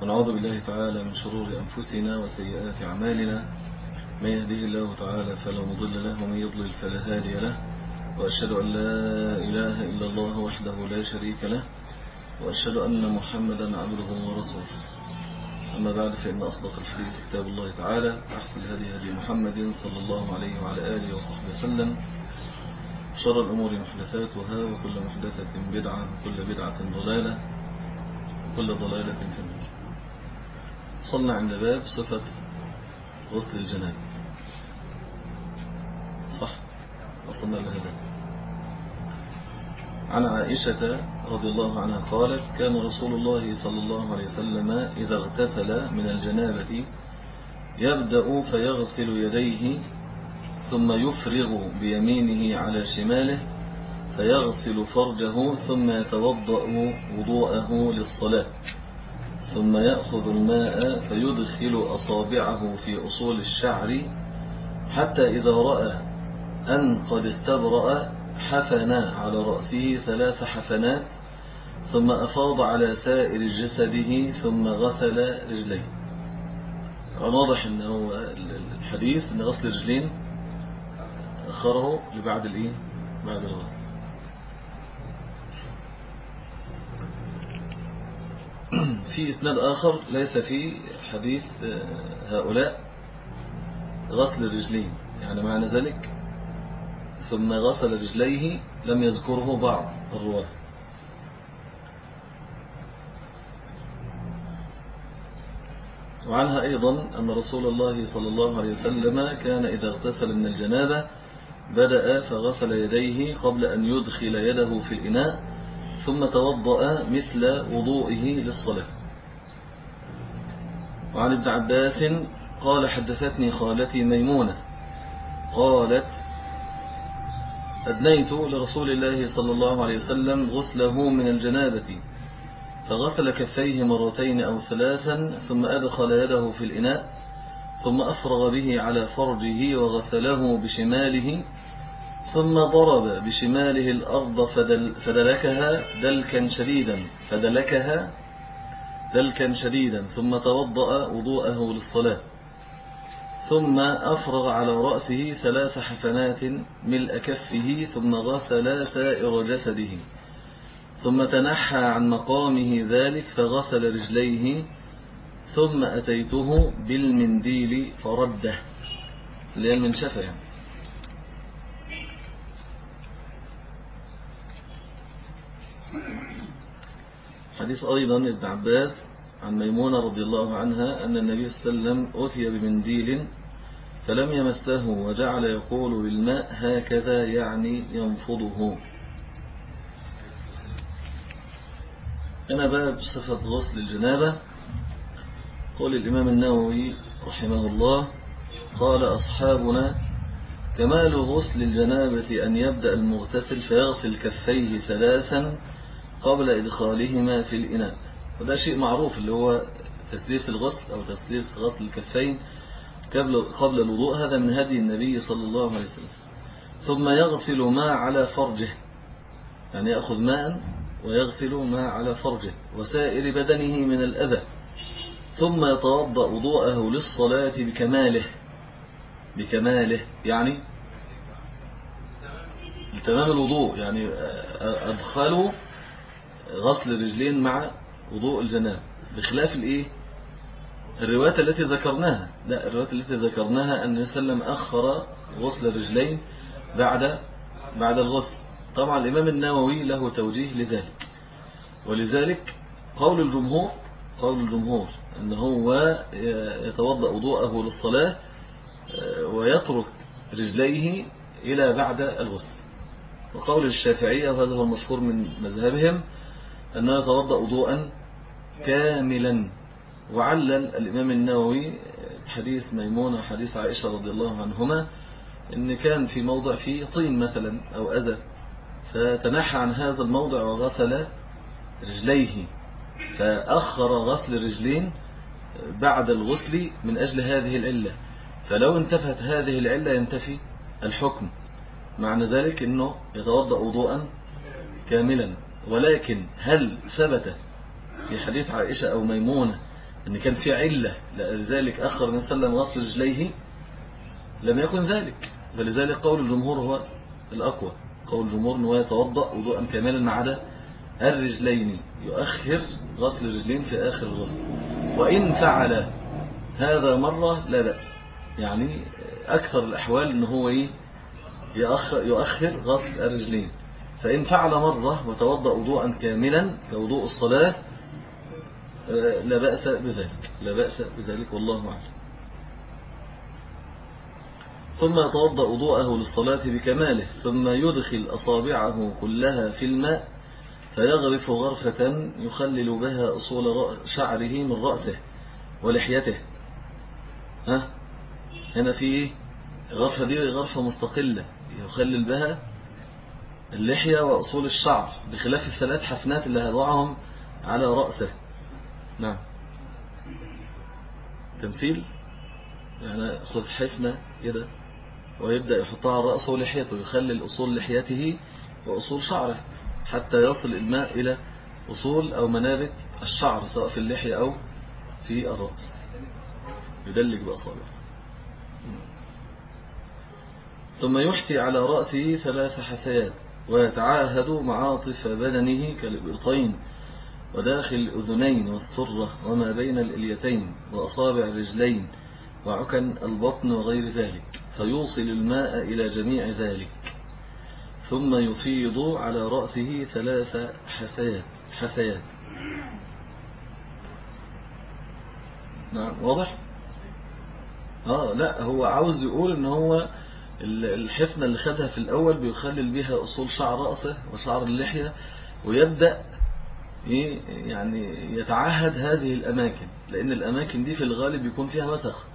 ونعوذ بالله تعالى من شرور أنفسنا وسيئات أعمالنا. من يهده الله تعالى فلا مضل له ومن يضلل فلا هادي له. وأشهد أن لا إله إلا الله وحده لا شريك له. وأشهد أن محمدا عبده ورسوله. أما بعد فإن أصدق الحديث كتاب الله تعالى أحسن الهدي هدي محمد صلى الله عليه وعلى آله وصحبه وسلم. شر الأمور محدثاتها وكل محدثة بدعة وكل بدعة ضلالة وكل ضلالة في النار. صلنا عند باب صفة غسل الجناب. صح؟ وصلنا لهذا عن عائشة رضي الله عنها قالت كان رسول الله صلى الله عليه وسلم إذا اغتسل من الجنابة يبدأ فيغسل يديه ثم يفرغ بيمينه على شماله فيغسل فرجه ثم يتوضأ وضوءه للصلاة. ثم يأخذ الماء فيدخل أصابعه في أصول الشعر حتى إذا رأى أن قد استبرأ حفنا على رأسه ثلاث حفنات ثم أفاض على سائر جسده ثم غسل رجليه. واضح أنه الحديث أن غسل الرجلين أخره لبعد الإيه؟ بعد الغسل. في إسناد آخر ليس في حديث هؤلاء غسل الرجلين يعني معنى ذلك ثم غسل رجليه لم يذكره بعض الرواة. وعنها أيضا أن رسول الله صلى الله عليه وسلم كان إذا اغتسل من الجنابة بدأ فغسل يديه قبل أن يدخل يده في الإناء ثم توضأ مثل وضوئه للصلاة. وعن ابن عباس قال حدثتني خالتي ميمونة. قالت أدنيت لرسول الله صلى الله عليه وسلم غسله من الجنابة فغسل كفيه مرتين أو ثلاثا ثم أدخل يده في الإناء ثم أفرغ به على فرجه وغسله بشماله ثم ضرب بشماله الأرض فدل فدلكها دلكا شديدا فدلكها دلكا شديدا ثم توضأ وضوءه للصلاة ثم أفرغ على رأسه ثلاث حفنات ملء كفه ثم غسل سائر جسده ثم تنحى عن مقامه ذلك فغسل رجليه ثم أتيته بالمنديل فرده اللي هي المنشفة يعني. حديث أيضا ابن عباس عن ميمونة رضي الله عنها أن النبي صلى الله عليه وسلم أتي بمنديل فلم يمسه وجعل يقول بالماء هكذا يعني ينفضه. أنا باب صفة غسل الجنابة. قول الإمام النووي رحمه الله قال أصحابنا كمال غسل الجنابة أن يبدأ المغتسل فيغسل كفيه ثلاثا قبل إدخالهما في الإناء. وده شيء معروف اللي هو تسليس الغسل أو تسليس غسل الكفين قبل قبل الوضوء. هذا من هدي النبي صلى الله عليه وسلم. ثم يغسل ما على فرجه. يعني يأخذ ماء ويغسل ما على فرجه وسائر بدنه من الأذى. ثم يتوضأ وضوءه للصلاة بكماله. بكماله. يعني تمام الوضوء. يعني أدخلوا غسل الرجلين مع وضوء الجناب بخلاف الإيه؟ الروايات التي ذكرناها. لا الروايات التي ذكرناها أن يسلم أخر غسل الرجلين بعد بعد الغسل. طبعا الإمام النووي له توجيه لذلك. ولذلك قول الجمهور قول الجمهور أن هو يتوضأ وضوءه للصلاة ويترك رجليه إلى بعد الغسل. وقول الشافعية وهذا هو المشهور من مذهبهم أنه يتوضأ وضوءا كاملا. وعلل الإمام النووي حديث ميمونة وحديث عائشة رضي الله عنهما إن كان في موضع فيه طين مثلا أو أذى فتنحى عن هذا الموضع وغسل رجليه. فأخر غسل الرجلين بعد الغسل من أجل هذه العلة. فلو انتفت هذه العلة ينتفي الحكم. معنى ذلك أنه يتوضأ وضوءا كاملا. ولكن هل ثبت في حديث عائشة أو ميمونة أن كان في علة لذلك أخر النبي صلى الله عليه وسلم غسل رجليه؟ لم يكن ذلك. فلذلك قول الجمهور هو الأقوى. قول الجمهور أنه يتوضأ وضوءا كاملا ما عدا الرجلين يؤخر غسل الرجلين في آخر الغسل. وإن فعل هذا مرة لا بأس. يعني أكثر الأحوال أنه هو إيه؟ يؤخر غسل الرجلين. فإن فعل مرة وتوضأ وضوءا كاملا كوضوء الصلاة لا بأس بذلك لا بأس بذلك والله أعلم. ثم يتوضأ وضوءه للصلاة بكماله ثم يدخل أصابعه كلها في الماء فيغرف غرفة يخلل بها أصول شعره من رأسه ولحيته. ها؟ هنا في غرفة دي غرفة مستقلة يخلل بها اللحية وأصول الشعر بخلاف الثلاث حفنات اللي هيضعهم على رأسه. نعم. تمثيل؟ يعني خذ حفنة كده ويبدأ يحطها على رأسه ولحيته يخلل أصول لحيته وأصول شعره حتى يصل الماء إلى أصول أو منابت الشعر سواء في اللحية أو في الرأس. يدلك بأصابعه ثم يحثي على رأسه ثلاث حثيات. ويتعاهد معاطف بدنه كالإبطين وداخل الأذنين والسرة وما بين الإليتين وأصابع الرجلين وعكن البطن وغير ذلك فيوصل الماء إلى جميع ذلك ثم يفيض على رأسه ثلاث حثيات نعم واضح؟ آه لا هو عاوز يقول إن هو الحفنة اللي خدها في الأول بيخلل بها أصول شعر رأسه وشعر اللحية ويبدأ يعني يتعهد هذه الأماكن لأن الأماكن دي في الغالب يكون فيها وسخ.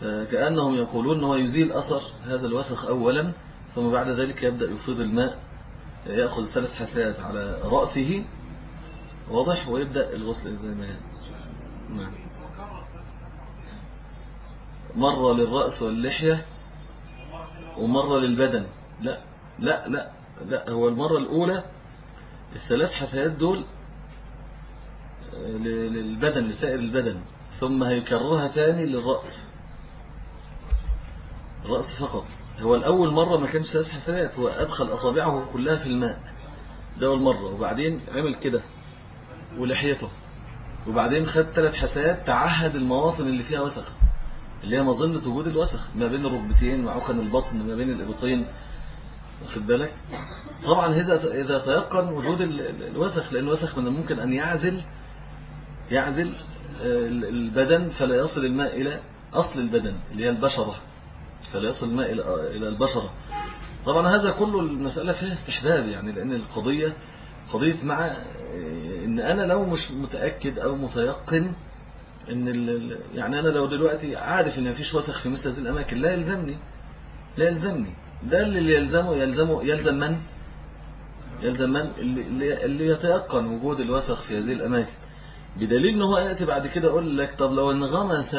فكأنهم يقولون أنه يزيل أثر هذا الوسخ أولا ثم بعد ذلك يبدأ يفيض الماء يأخذ ثلاث حسات على رأسه واضح؟ ويبدأ الغسل زي ما نعم. مرة للرأس واللحية ومرة للبدن. لا لا لا لا هو المرة الأولى الثلاث حثيات دول للبدن لسائر البدن. ثم هيكررها تاني للرأس. الرأس فقط. هو الأول مرة ما كانش ثلاث حثيات هو أدخل أصابعه كلها في الماء. ده أول مرة. وبعدين عمل كده ولحيته. وبعدين خد ثلاث حثيات تعهد المواطن اللي فيها وسخ اللي هي مظنة وجود الوسخ ما بين الركبتين وعقن البطن ما بين الإبطين واخد بالك؟ طبعا إذا تيقن وجود الوسخ لأن الوسخ من الممكن أن يعزل يعزل البدن فلا يصل الماء إلى أصل البدن اللي هي البشرة فلا يصل الماء إلى البشرة. طبعا هذا كله المسألة فيها استحباب يعني لأن القضية قضية مع إن أنا لو مش متأكد أو متيقن إن يعني أنا لو دلوقتي عارف إن مفيش وسخ في مثل هذه الأماكن لا يلزمني لا يلزمني. ده اللي يلزمه يلزمه يلزم من؟ يلزم من؟ اللي, اللي يتيقن وجود الوسخ في هذه الأماكن. بدليل إن هو يأتي بعد كده يقول لك طب لو انغمس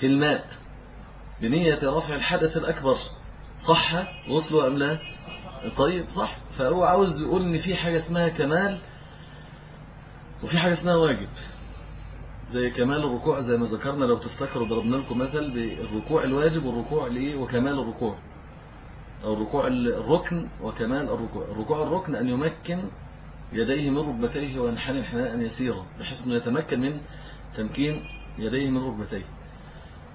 في الماء بنية رفع الحدث الأكبر صح؟ غسله أم لا؟ طيب صح. فهو عاوز يقول إن في حاجة اسمها كمال وفي حاجة اسمها واجب. زي كمال الركوع زي ما ذكرنا لو تفتكروا ضربنا لكم مثل بالركوع الواجب والركوع ليه وكمال الركوع. أو الركوع الركن وكمال الركوع. الركوع الركن أن يمكن يديه من ركبتيه وينحني انحناء يسيرا بحيث أنه يتمكن من تمكين يديه من ركبتيه.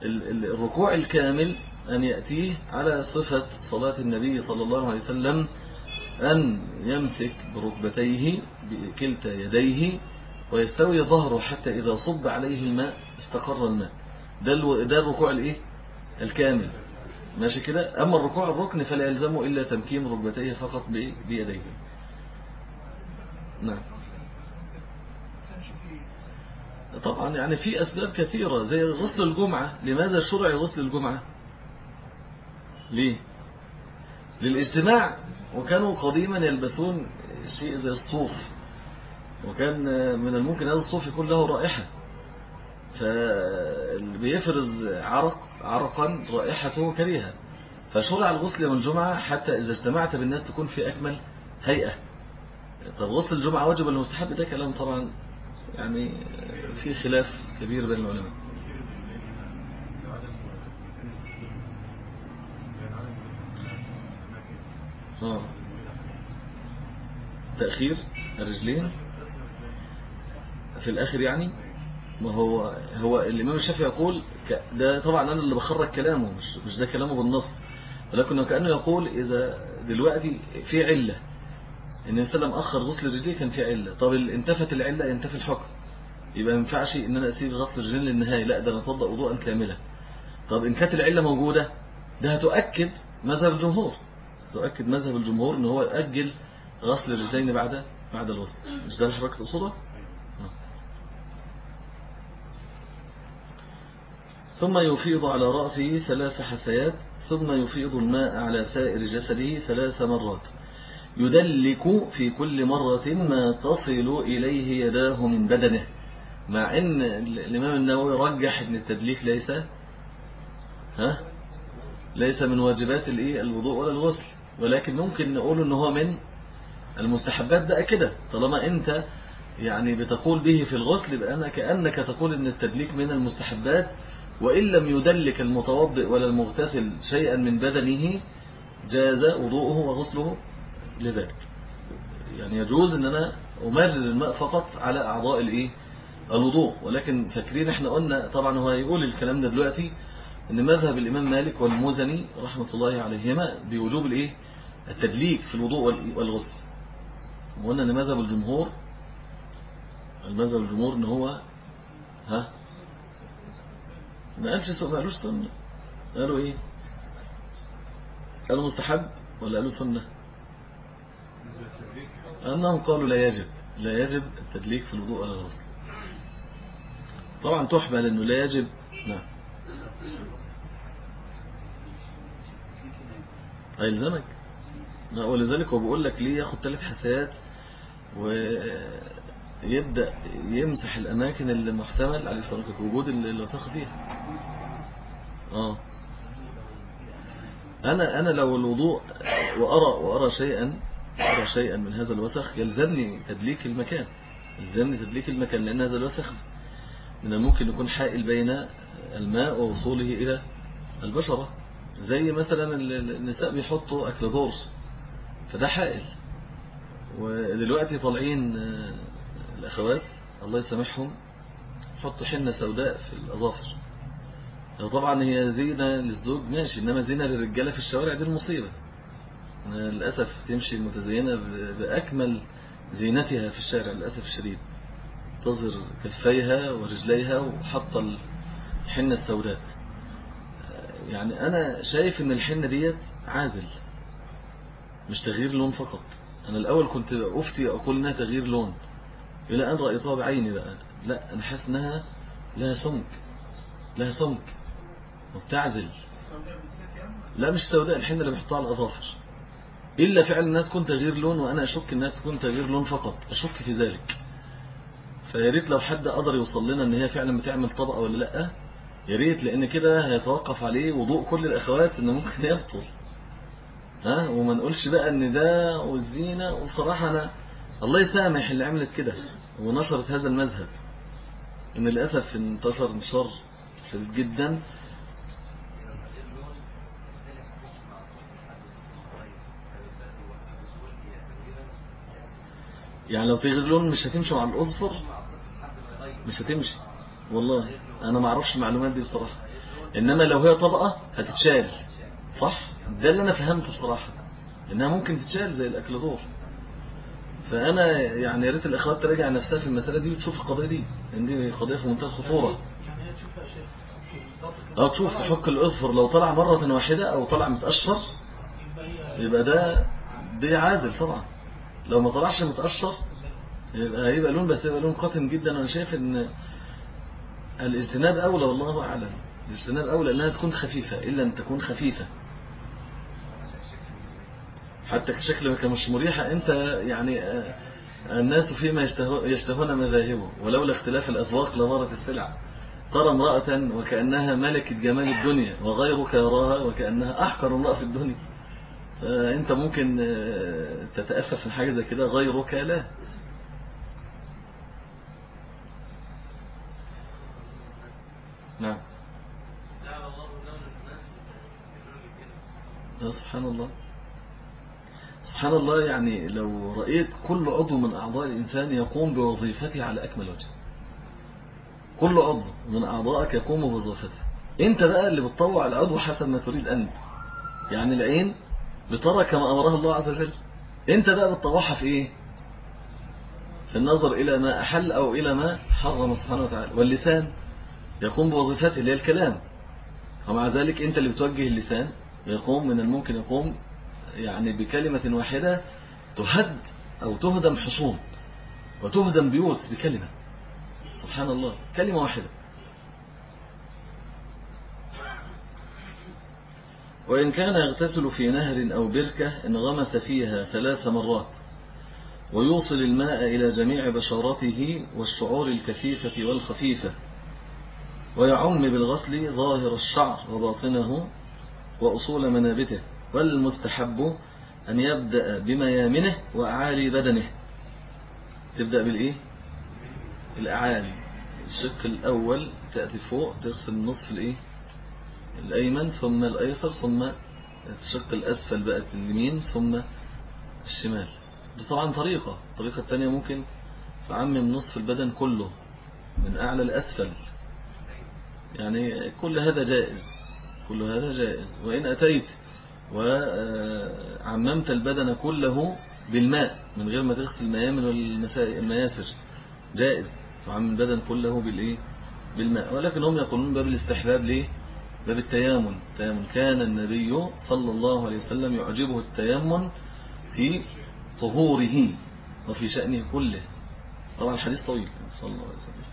الركوع الكامل أن يأتيه على صفة صلاة النبي صلى الله عليه وسلم أن يمسك بركبتيه بكلتا يديه ويستوي ظهره حتى إذا صب عليه الماء استقر الماء. ده ده الركوع الإيه؟ الكامل. ماشي كده؟ أما الركوع الركن فلا يلزمه إلا تمكين ركبتيه فقط بيديه. نعم. طبعا يعني في أسباب كثيرة زي غسل الجمعة. لماذا شرع غسل الجمعة؟ ليه؟ للاجتماع. وكانوا قديما يلبسون شيء زي الصوف. وكان من الممكن هذا الصوف يكون له رائحة. فبيفرز عرق عرقا رائحته كريهة. فشرع الغسل يوم الجمعة حتى إذا اجتمعت بالناس تكون في أكمل هيئة. طب غسل الجمعة واجب ولا مستحب؟ ده كلام طبعا يعني في خلاف كبير بين العلماء. آه. تأخير الرجلين. في الآخر يعني ما هو هو الإمام الشافعي يقول ده طبعا أنا اللي بخرج كلامه مش مش ده كلامه بالنص. ولكن كأنه يقول إذا دلوقتي في علة إن السلام أخر غسل الرجلين كان في علة. طب انتفت العلة ينتفي الحكم. يبقى ما ينفعش إن أنا أسيب غسل الرجلين للنهاية. لا ده أنا أتوضأ وضوءا كاملا. طب إن كانت العلة موجودة ده هتؤكد مذهب الجمهور. تؤكد مذهب الجمهور إن هو يؤجل غسل الرجلين بعد بعد الغسل. مش ده الحركة تقصدها ثم يفيض على رأسه ثلاث حثيات ثم يفيض الماء على سائر جسده ثلاث مرات. يدلك في كل مرة ما تصل إليه يداه من بدنه. مع أن الإمام النووي رجح أن التدليك ليس ها؟ ليس من واجبات الوضوء ولا الغسل. ولكن ممكن نقول أنه هو من المستحبات. ده كده طالما أنت يعني بتقول به في الغسل يبقى أنا كأنك تقول أن التدليك من المستحبات. وإن لم يدلك المتوضئ ولا المغتسل شيئا من بدنه جاز وضوءه وغسله لذلك. يعني يجوز أن أنا أمرر الماء فقط على أعضاء الإيه؟ الوضوء. ولكن فاكرين إحنا قلنا طبعا هو هيقول الكلام ده دلوقتي إن مذهب الإمام مالك والمزني رحمة الله عليهما بوجوب الإيه؟ التدليك في الوضوء والغسل. وقلنا إن مذهب الجمهور المذهب الجمهور إن هو ها؟ ما قالش ما قالوش سنة. قالوا إيه؟ قالوا مستحب ولا قالوا سنة؟ أنهم قالوا لا يجب لا يجب التدليك في الوضوء ولا الغسل. طبعا تحمل أنه لا يجب. نعم. هيلزمك. ولذلك هو بيقول لك ليه ياخد ثلاث حسيات ويبدأ يمسح الأماكن اللي محتمل عليه الصلاة وجود الوسخ فيها. آه. أنا أنا لو الوضوء وأرى وأرى شيئا أرى شيئا من هذا الوسخ يلزمني تدليك المكان يلزمني تدليك المكان لأن هذا الوسخ من الممكن يكون حائل بين الماء ووصوله إلى البشرة. زي مثلا النساء بيحطوا أكل دور فده حائل. ودلوقتي طالعين الأخوات الله يسامحهم حطوا حنة سوداء في الأظافر. طبعا هي زينة للزوج ماشي إنما زينة للرجالة في الشوارع دي المصيبة. للأسف تمشي متزينة بأكمل زينتها في الشارع للأسف الشديد. تظهر كفيها ورجليها وحط الحنة السوداء. يعني أنا شايف إن الحنة ديت عازل مش تغيير لون فقط. أنا الأول كنت أفتي أقول إنها تغيير لون. إلى أن رأيتها بعيني بقى. لا أنا حاسس إنها لها سمك لها سمك. وبتعزل. لا مش سوداء الحنة اللي بيحطها على الأظافر. إلا فعلا أنها تكون تغيير لون وأنا أشك أنها تكون تغيير لون فقط. أشك في ذلك. فياريت لو حد قدر يوصل لنا أن هي فعلا بتعمل طبقة ولا لأ. ياريت لأن كده هيتوقف عليه وضوء كل الأخوات أنه ممكن يبطل. ها؟ وما نقولش بقى أن ده والزينة. وصراحة أنا الله يسامح اللي عملت كده ونشرت هذا المذهب. إن للأسف انتشر انتشار شديد جدا. يعني لو تغير لون مش هتمشي مع الأصفر؟ مش هتمشي. والله أنا ما أعرفش المعلومات دي بصراحة. إنما لو هي طبقة هتتشال. صح؟ ده اللي أنا فهمته بصراحة. إنها ممكن تتشال زي الأكل دور فأنا يعني يا ريت الأخوات تراجع نفسها في المسألة دي وتشوف القضية دي. لأن دي قضية في منتهى الخطورة آه تشوف تحك الأظفر لو طلع مرة واحدة أو طلع متقشر يبقى ده دي عازل طبعا. لو ما طلعش متقشر يبقى هيبقى لون بس يبقى لون قاتم جدا. أنا شايف إن الاجتناب أولى والله أعلم. الاجتناب أولى أنها تكون خفيفة إلا أن تكون خفيفة. حتى كشكل مش مريحة أنت يعني الناس فيما يشتهون مذاهبه. ولولا اختلاف الأذواق لمرت السلع. ترى امرأة وكأنها ملكة جمال الدنيا وغيرك يراها وكأنها أحقر امرأة في الدنيا. فأنت ممكن تتأفف من حاجة زي كده غيرك لا. نعم. سبحان الله. سبحان الله يعني لو رأيت كل عضو من أعضاء الإنسان يقوم بوظيفته على أكمل وجه. كل عضو من أعضائك يقوم بوظيفته. أنت بقى اللي بتطوع العضو حسب ما تريد أنت. يعني العين بترى كما أمرها الله عز وجل. أنت بقى بتطوعها في إيه؟ في النظر إلى ما أحل أو إلى ما حرم سبحانه وتعالى. واللسان يقوم بوظيفته اللي هي الكلام. ومع ذلك أنت اللي بتوجه اللسان يقوم من الممكن يقوم يعني بكلمة واحدة تهد أو تهدم حصون وتهدم بيوت بكلمة. سبحان الله. كلمة واحدة. وإن كان يغتسل في نهر أو بركة انغمس فيها ثلاث مرات ويوصل الماء إلى جميع بشرته والشعور الكثيفة والخفيفة ويعم بالغسل ظاهر الشعر وباطنه وأصول منابته والمستحب أن يبدأ بميامنه وأعالي بدنه تبدأ بالإيه؟ الأعالي الشق الأول تأتي فوق تغسل النصف الإيه؟ الأيمن ثم الأيسر ثم الشق الأسفل بقت اليمين ثم الشمال. دي طبعا طريقة. الطريقة الثانية ممكن تعمم نصف البدن كله من أعلى لأسفل يعني كل هذا جائز. كل هذا جائز. وإن أتيت وعممت البدن كله بالماء من غير ما تغسل الميامن والمياسر جائز. تعمم البدن كله بالإيه؟ بالماء. ولكن هم يقولون باب الاستحباب ليه؟ باب التيامن. التيامن كان النبي صلى الله عليه وسلم يعجبه التيمن في طهوره وفي شأنه كله. طبعا الحديث طويل. صلى الله عليه وسلم.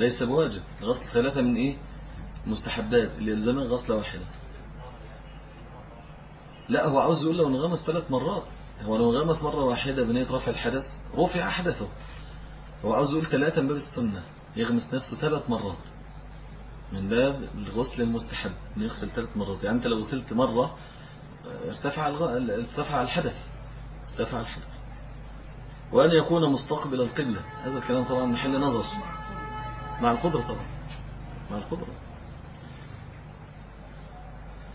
ليس بواجب. غسل ثلاثة من إيه؟ مستحبات. اللي يلزمها غسلة واحدة. لا هو عاوز يقول لو انغمس ثلاث مرات. هو لو انغمس مرة واحدة بنية رفع الحدث رفع حدثه هو عاوز يقول ثلاثة من باب السنة. يغمس نفسه ثلاث مرات من باب الغسل المستحب يغسل ثلاث مرات. يعني أنت لو غسلت مرة ارتفع ارتفع الحدث. ارتفع الحدث. وأن يكون مستقبل القبلة. هذا الكلام طبعا محل نظر. مع القدرة طبعا. مع القدرة.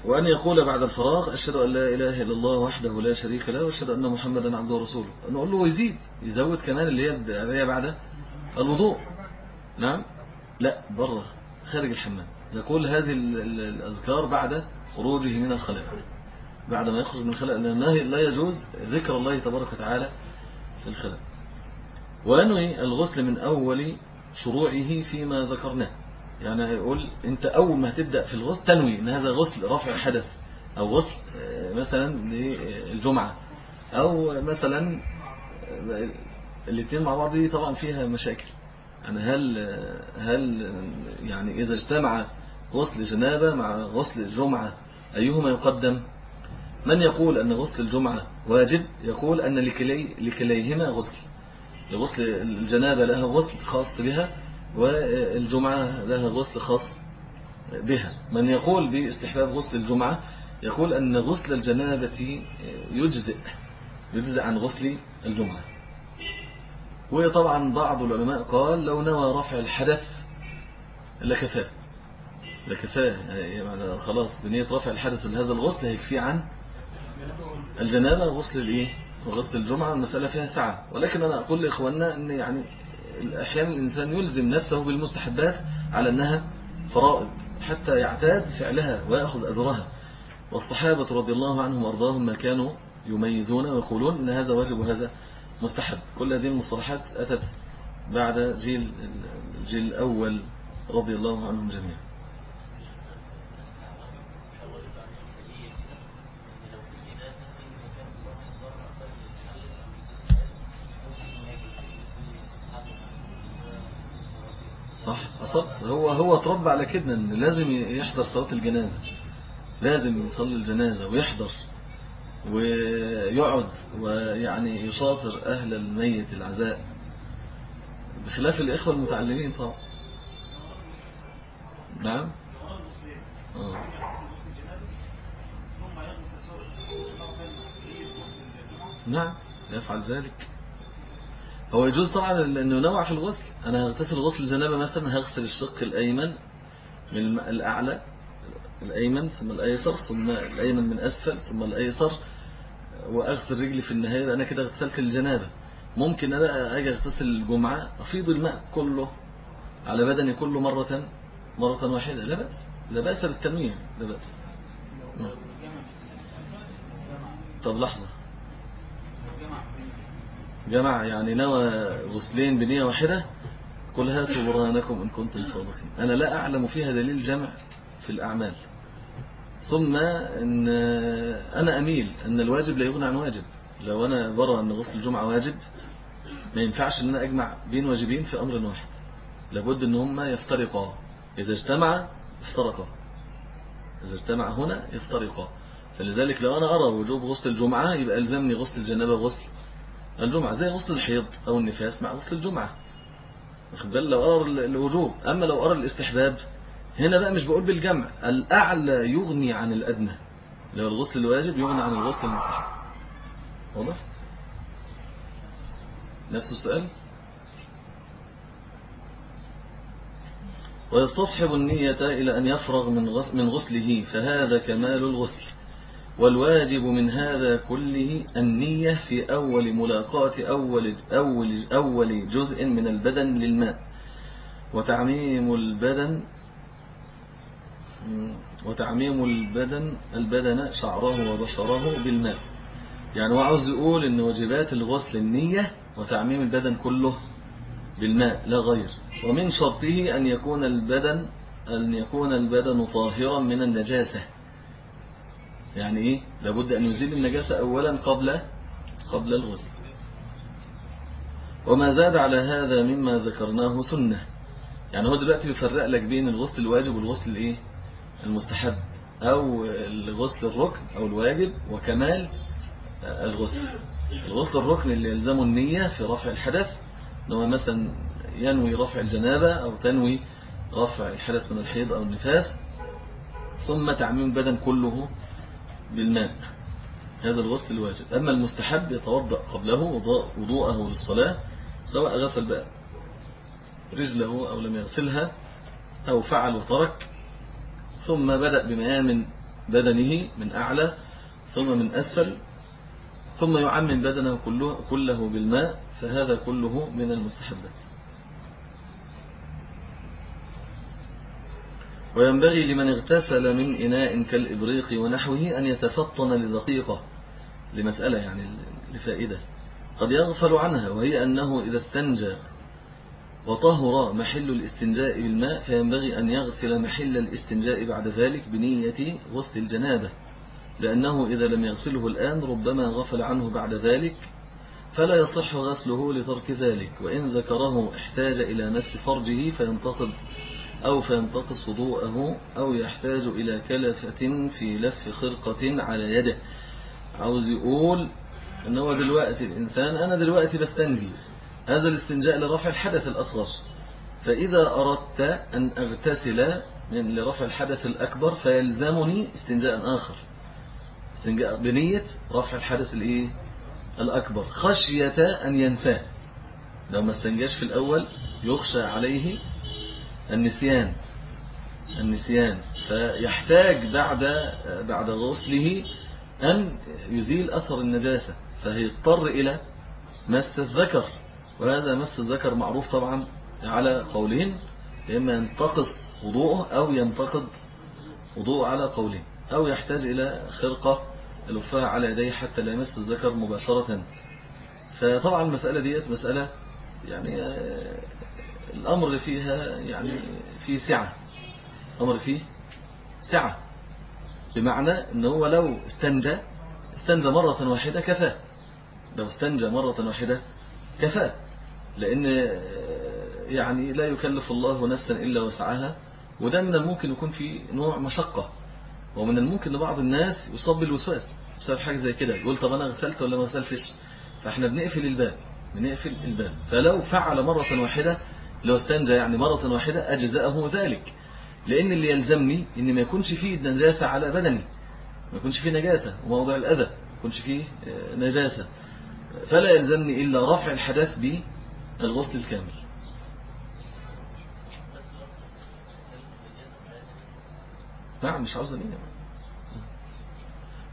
وأن يقول بعد الفراغ أشهد أن لا إله إلا الله وحده لا شريك له وأشهد أن محمدا عبده ورسوله. نقول له ويزيد يزود كمان اللي هي بعد الوضوء. نعم؟ لا بره خارج الحمام. يقول هذه الأذكار بعد خروجه من الخلاء. بعد ما يخرج من الخلاء لأنه لا يجوز ذكر الله تبارك وتعالى في الخلاء. وأنوي الغسل من أول شروعه فيما ذكرناه. يعني يقول أنت أول ما تبدأ في الغسل تنوي إن هذا غسل رفع حدث أو غسل مثلا للجمعة أو مثلا الاثنين مع بعض دي طبعا فيها مشاكل. يعني هل هل يعني إذا اجتمع غسل جنابة مع غسل الجمعة أيهما يقدم؟ من يقول أن غسل الجمعة واجب؟ يقول أن لكلي لكليهما غسل. لغسل الجنابة لها غسل خاص بها والجمعة لها غسل خاص بها. من يقول باستحباب غسل الجمعة يقول أن غسل الجنابة يجزئ يجزئ عن غسل الجمعة. وطبعا بعض العلماء قال لو نوى رفع الحدث لكفاه. لكفاه. يعني خلاص بنية رفع الحدث لهذا الغسل هيكفي عن الجنابة غسل الإيه؟ وغسل الجمعة المسألة فيها سعة ولكن أنا أقول لإخواننا أن يعني أحيانا الإنسان يلزم نفسه بالمستحبات على أنها فرائض حتى يعتاد فعلها ويأخذ أجرها. والصحابة رضي الله عنهم وأرضاهم ما كانوا يميزون ويقولون أن هذا واجب وهذا مستحب. كل هذه المصطلحات أتت بعد جيل الجيل الأول رضي الله عنهم جميعا. صح. أصبت. هو هو تربى على كده إن لازم يحضر صلاة الجنازة. لازم يصلي الجنازة ويحضر. ويقعد ويعني يشاطر أهل الميت العزاء بخلاف الإخوة المتعلمين طبعا. نعم؟ آه. نعم يفعل ذلك. هو يجوز طبعا إنه ينوع في الغسل. أنا هغتسل غسل الجنابة مثلا هغسل الشق الأيمن من الأعلى. الأيمن ثم الأيسر ثم الأيمن من أسفل ثم الأيسر وأغسل رجلي في النهاية أنا كده اغتسلت الجنابة. ممكن أنا أجي أغتسل الجمعة أفيض الماء كله على بدني كله مرة مرة واحدة. لا بأس لا بأس بالتنويع لا نعم. طب لحظة. جمع يعني نوى غسلين بنية واحدة؟ قل هاتوا برهانكم إن كنتم صادقين. أنا لا أعلم فيها دليل جمع. في الأعمال. ثم إن أنا أميل أن الواجب لا يغنى عن واجب. لو أنا برى أن غسل الجمعة واجب ما ينفعش أن أنا أجمع بين واجبين في أمر واحد. لابد أن هما يفترقا. إذا اجتمع افترقا. إذا اجتمع هنا يفترقا. فلذلك لو أنا أرى وجوب غسل الجمعة يبقى ألزمني غسل الجنابة غسل الجمعة زي غسل الحيض أو النفاس مع غسل الجمعة. واخد لو أرى الوجوب. أما لو أرى الاستحباب هنا بقى مش بقول بالجمع الأعلى يغني عن الأدنى. لو الغسل الواجب يغني عن الغسل المستحب. واضح؟ نفس السؤال؟ ويستصحب النية إلى أن يفرغ من غسله فهذا كمال الغسل. والواجب من هذا كله النية في أول ملاقاة أول, أول, أول جزء من البدن للماء. وتعميم البدن وتعميم البدن البدن شعره وبشره بالماء. يعني هو عاوز يقول إن واجبات الغسل النية وتعميم البدن كله بالماء لا غير. ومن شرطه أن يكون البدن أن يكون البدن طاهرا من النجاسة. يعني إيه؟ لابد أن يزيل النجاسة أولا قبل قبل الغسل. وما زاد على هذا مما ذكرناه سنة. يعني هو دلوقتي بيفرق لك بين الغسل الواجب والغسل الإيه؟ المستحب أو الغسل الركن أو الواجب وكمال الغسل. الغسل الركن اللي يلزمه النية في رفع الحدث انه مثلا ينوي رفع الجنابة أو تنوي رفع الحدث من الحيض أو النفاس ثم تعميم البدن كله بالماء. هذا الغسل الواجب. أما المستحب يتوضأ قبله وضوءه للصلاة سواء غسل بقى رجله أو لم يغسلها أو فعل وترك ثم بدأ بميام بدنه من أعلى ثم من أسفل ثم يعمم بدنه كله, كله بالماء فهذا كله من المستحبات. وينبغي لمن اغتسل من إناء كالإبريق ونحوه أن يتفطن لدقيقة لمسألة يعني لفائدة. قد يغفل عنها وهي أنه إذا استنجى وطهر محل الاستنجاء بالماء فينبغي أن يغسل محل الاستنجاء بعد ذلك بنية غسل الجنابة. لأنه إذا لم يغسله الآن ربما غفل عنه بعد ذلك فلا يصح غسله لترك ذلك. وإن ذكره احتاج إلى مس فرجه فينتقد أو فينتقص وضوءه أو يحتاج إلى كلفة في لف خرقة على يده. عاوز يقول إن هو دلوقتي الإنسان أنا دلوقتي بستنجي. هذا الاستنجاء لرفع الحدث الأصغر. فإذا أردت أن أغتسل من لرفع الحدث الأكبر فيلزمني استنجاء آخر. استنجاء بنية رفع الحدث الإيه؟ الأكبر. خشية أن ينساه. لو ما استنجاش في الأول يخشى عليه النسيان. النسيان. فيحتاج بعد بعد غسله أن يزيل أثر النجاسة. فهيضطر إلى مس الذكر. وهذا مس الذكر معروف طبعا على قولين إما ينتقص وضوءه أو ينتقد وضوءه على قولين أو يحتاج إلى خرقة لفها على يديه حتى لا يمس الذكر مباشرة. فطبعا المسألة ديت مسألة يعني الأمر فيها يعني في سعة الأمر فيه سعة بمعنى أنه هو لو استنجى استنجى مرة واحدة كفاه لو استنجى مرة واحدة كفاه لأن يعني لا يكلف الله نفسا إلا وسعها وده من الممكن يكون في نوع مشقة ومن الممكن لبعض الناس يصاب بالوسواس بسبب حاجة زي كده يقول طب أنا غسلت ولا ما غسلتش؟ فإحنا بنقفل الباب بنقفل الباب. فلو فعل مرة واحدة لو استنجى يعني مرة واحدة أجزاءه ذلك. لأن اللي يلزمني إن ما يكونش فيه نجاسة على بدني ما يكونش فيه نجاسة وموضع الأذى ما يكونش فيه آه، نجاسة. فلا يلزمني إلا رفع الحدث الغسل الكامل. نعم مش عاوز نية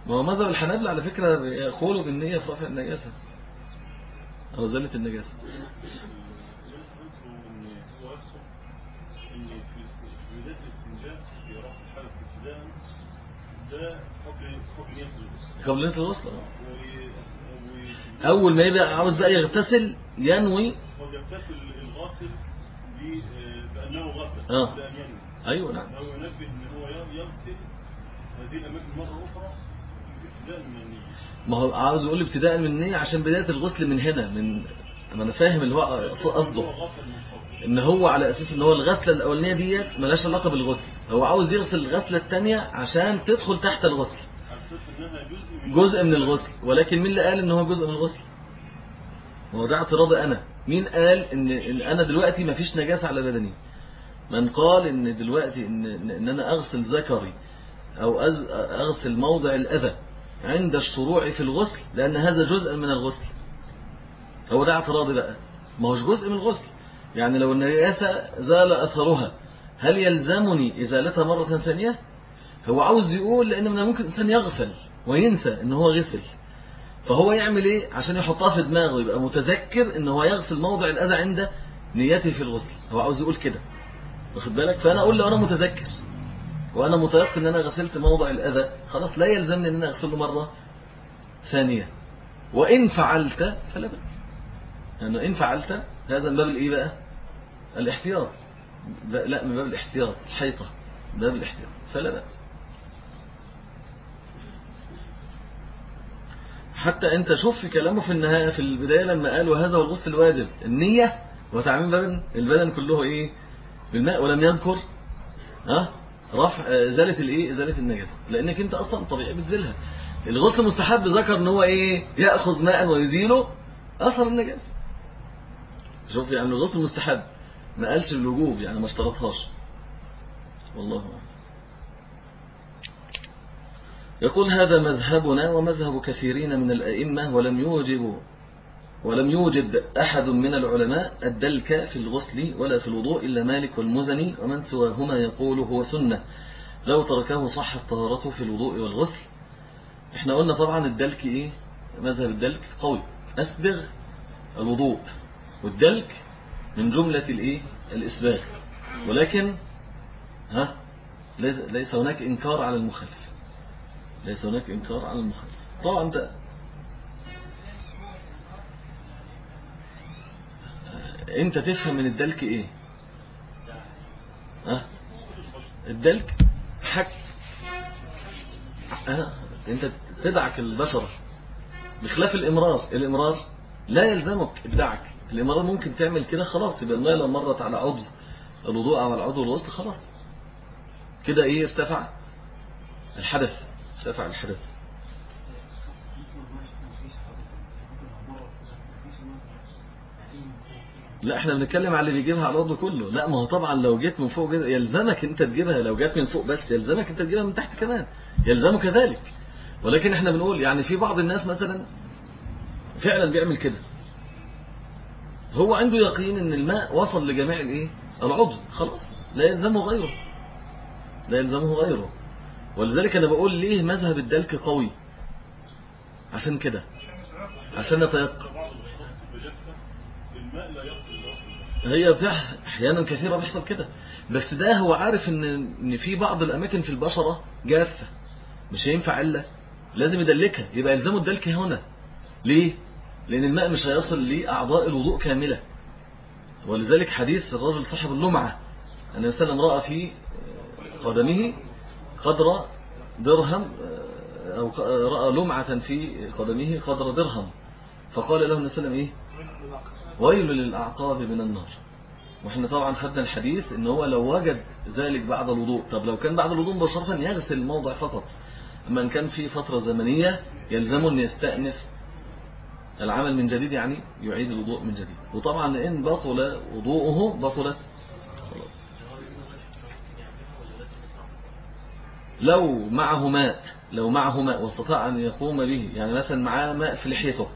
ما هو مذهب الحنابلة على فكرة يقولوا بالنية في رفع النجاسة. أو زلة النجاسة. قبل نية الغسل أول ما يبقى عاوز بقى يغتسل ينوي هو الغاسل بأنه غسل آه. بأن ينوي. أيوة نعم. أو ينبه أن هو يغسل هذه الأماكن مرة أخرى ابتداء من ما هو عاوز يقول ابتداء من النية عشان بداية الغسل من هنا من ما أنا فاهم اللي هو قصده. هو إن هو على أساس إن هو الغسلة الأولانية ديت ملهاش علاقة بالغسل. هو عاوز يغسل الغسلة الثانية عشان تدخل تحت الغسل. من جزء من الغسل ولكن مين اللي قال إن هو جزء من الغسل؟ هو ده اعتراضي أنا. مين قال إن, إن أنا دلوقتي ما فيش نجاسة على بدني؟ من قال إن دلوقتي إن, إن أنا أغسل ذكري أو أغسل موضع الأذى عند الشروع في الغسل لأن هذا جزء من الغسل. هو ده اعتراضي بقى. ما هوش جزء من الغسل. يعني لو النجاسة زال أثرها هل يلزمني إزالتها مرة ثانية؟ هو عاوز يقول لأن من ممكن الإنسان يغفل وينسى إن هو غسل. فهو يعمل إيه؟ عشان يحطها في دماغه يبقى متذكر إن هو يغسل موضع الأذى عند نيته في الغسل. هو عاوز يقول كده. واخد بالك؟ فأنا أقول له أنا متذكر. وأنا متيقن إن أنا غسلت موضع الأذى. خلاص لا يلزمني إن أنا أغسله مرة ثانية. وإن فعلت فلا بأس. لأنه إن فعلت هذا من باب الإيه بقى؟ الاحتياط. لا من باب الاحتياط الحيطة. من باب الاحتياط. فلا بأس. حتى انت شوف في كلامه في النهاية في البداية لما قال وهذا هو الغسل الواجب النية وتعميم بدن البدن كله إيه؟ بالماء ولم يذكر ها؟ رفع آه، إزالة الإيه؟ إزالة النجاسة. لأنك أنت أصلا طبيعي بتزيلها. الغسل مستحب ذكر إن هو إيه؟ يأخذ ماء ويزيله اثر النجاسة. شوف يعني الغسل مستحب. ما قالش الوجوب يعني ما اشترطهاش. والله أعلم. يقول هذا مذهبنا ومذهب كثيرين من الأئمة ولم يوجب ولم يوجب أحد من العلماء الدلك في الغسل ولا في الوضوء إلا مالك والمزني ومن سواهما يقول هو سنة. لو تركه صحت طهارته في الوضوء والغسل. إحنا قلنا طبعا الدلك إيه؟ مذهب الدلك قوي. أسبغ الوضوء. والدلك من جملة الإيه؟ الإسباغ. ولكن ها؟ ليس هناك إنكار على المخالف. ليس هناك إنكار على المخالف. طبعا ده أنت تفهم من الدلك إيه؟ ها؟ الدلك حك أنت تدعك البشرة بخلاف الإمرار. الإمرار لا يلزمك ادعك الإمرار ممكن تعمل كده خلاص. يبقى الماء لو مرت على عضو الوضوء على العضو الوسط خلاص. كده إيه ارتفع الحدث. ارتفع الحدث. لا إحنا بنتكلم على اللي بيجيبها على الأرض كله. لا ما هو طبعا لو جيت من فوق يلزمك أنت تجيبها. لو جت من فوق بس يلزمك أنت تجيبها من تحت كمان. يلزمك كذلك. ولكن إحنا بنقول يعني في بعض الناس مثلا فعلا بيعمل كده. هو عنده يقين إن الماء وصل لجميع الإيه؟ العضو. خلاص لا يلزمه غيره. لا يلزمه غيره. ولذلك أنا بقول ليه مذهب الدلك قوي؟ عشان كده. عشان نتيقن. هي. أحيانا كثيرة بيحصل كده. بس ده هو عارف ان إن في بعض الأماكن في البشرة جافة. مش هينفع الا لازم يدلكها. يبقى يلزمه الدلك هنا. ليه؟ لأن الماء مش هيصل لأعضاء الوضوء كاملة. ولذلك حديث الرجل صاحب اللمعة. أن وسلم رأى في قدمه قدر درهم أو رأى لمعة في قدمه قدر درهم. فقال له النبي صلى الله عليه وسلم إيه؟ ويل للأعقاب من النار. وإحنا طبعا خدنا الحديث إن هو لو وجد ذلك بعد الوضوء. طب لو كان بعد الوضوء مباشرة يغسل الموضع فقط. أما إن كان في فترة زمنية يلزمه أن يستأنف العمل من جديد يعني يعيد الوضوء من جديد. وطبعا إن بطل وضوءه بطلت صلاته. لو معه ماء لو معه ماء واستطاع أن يقوم به يعني مثلا معاه ماء في لحيته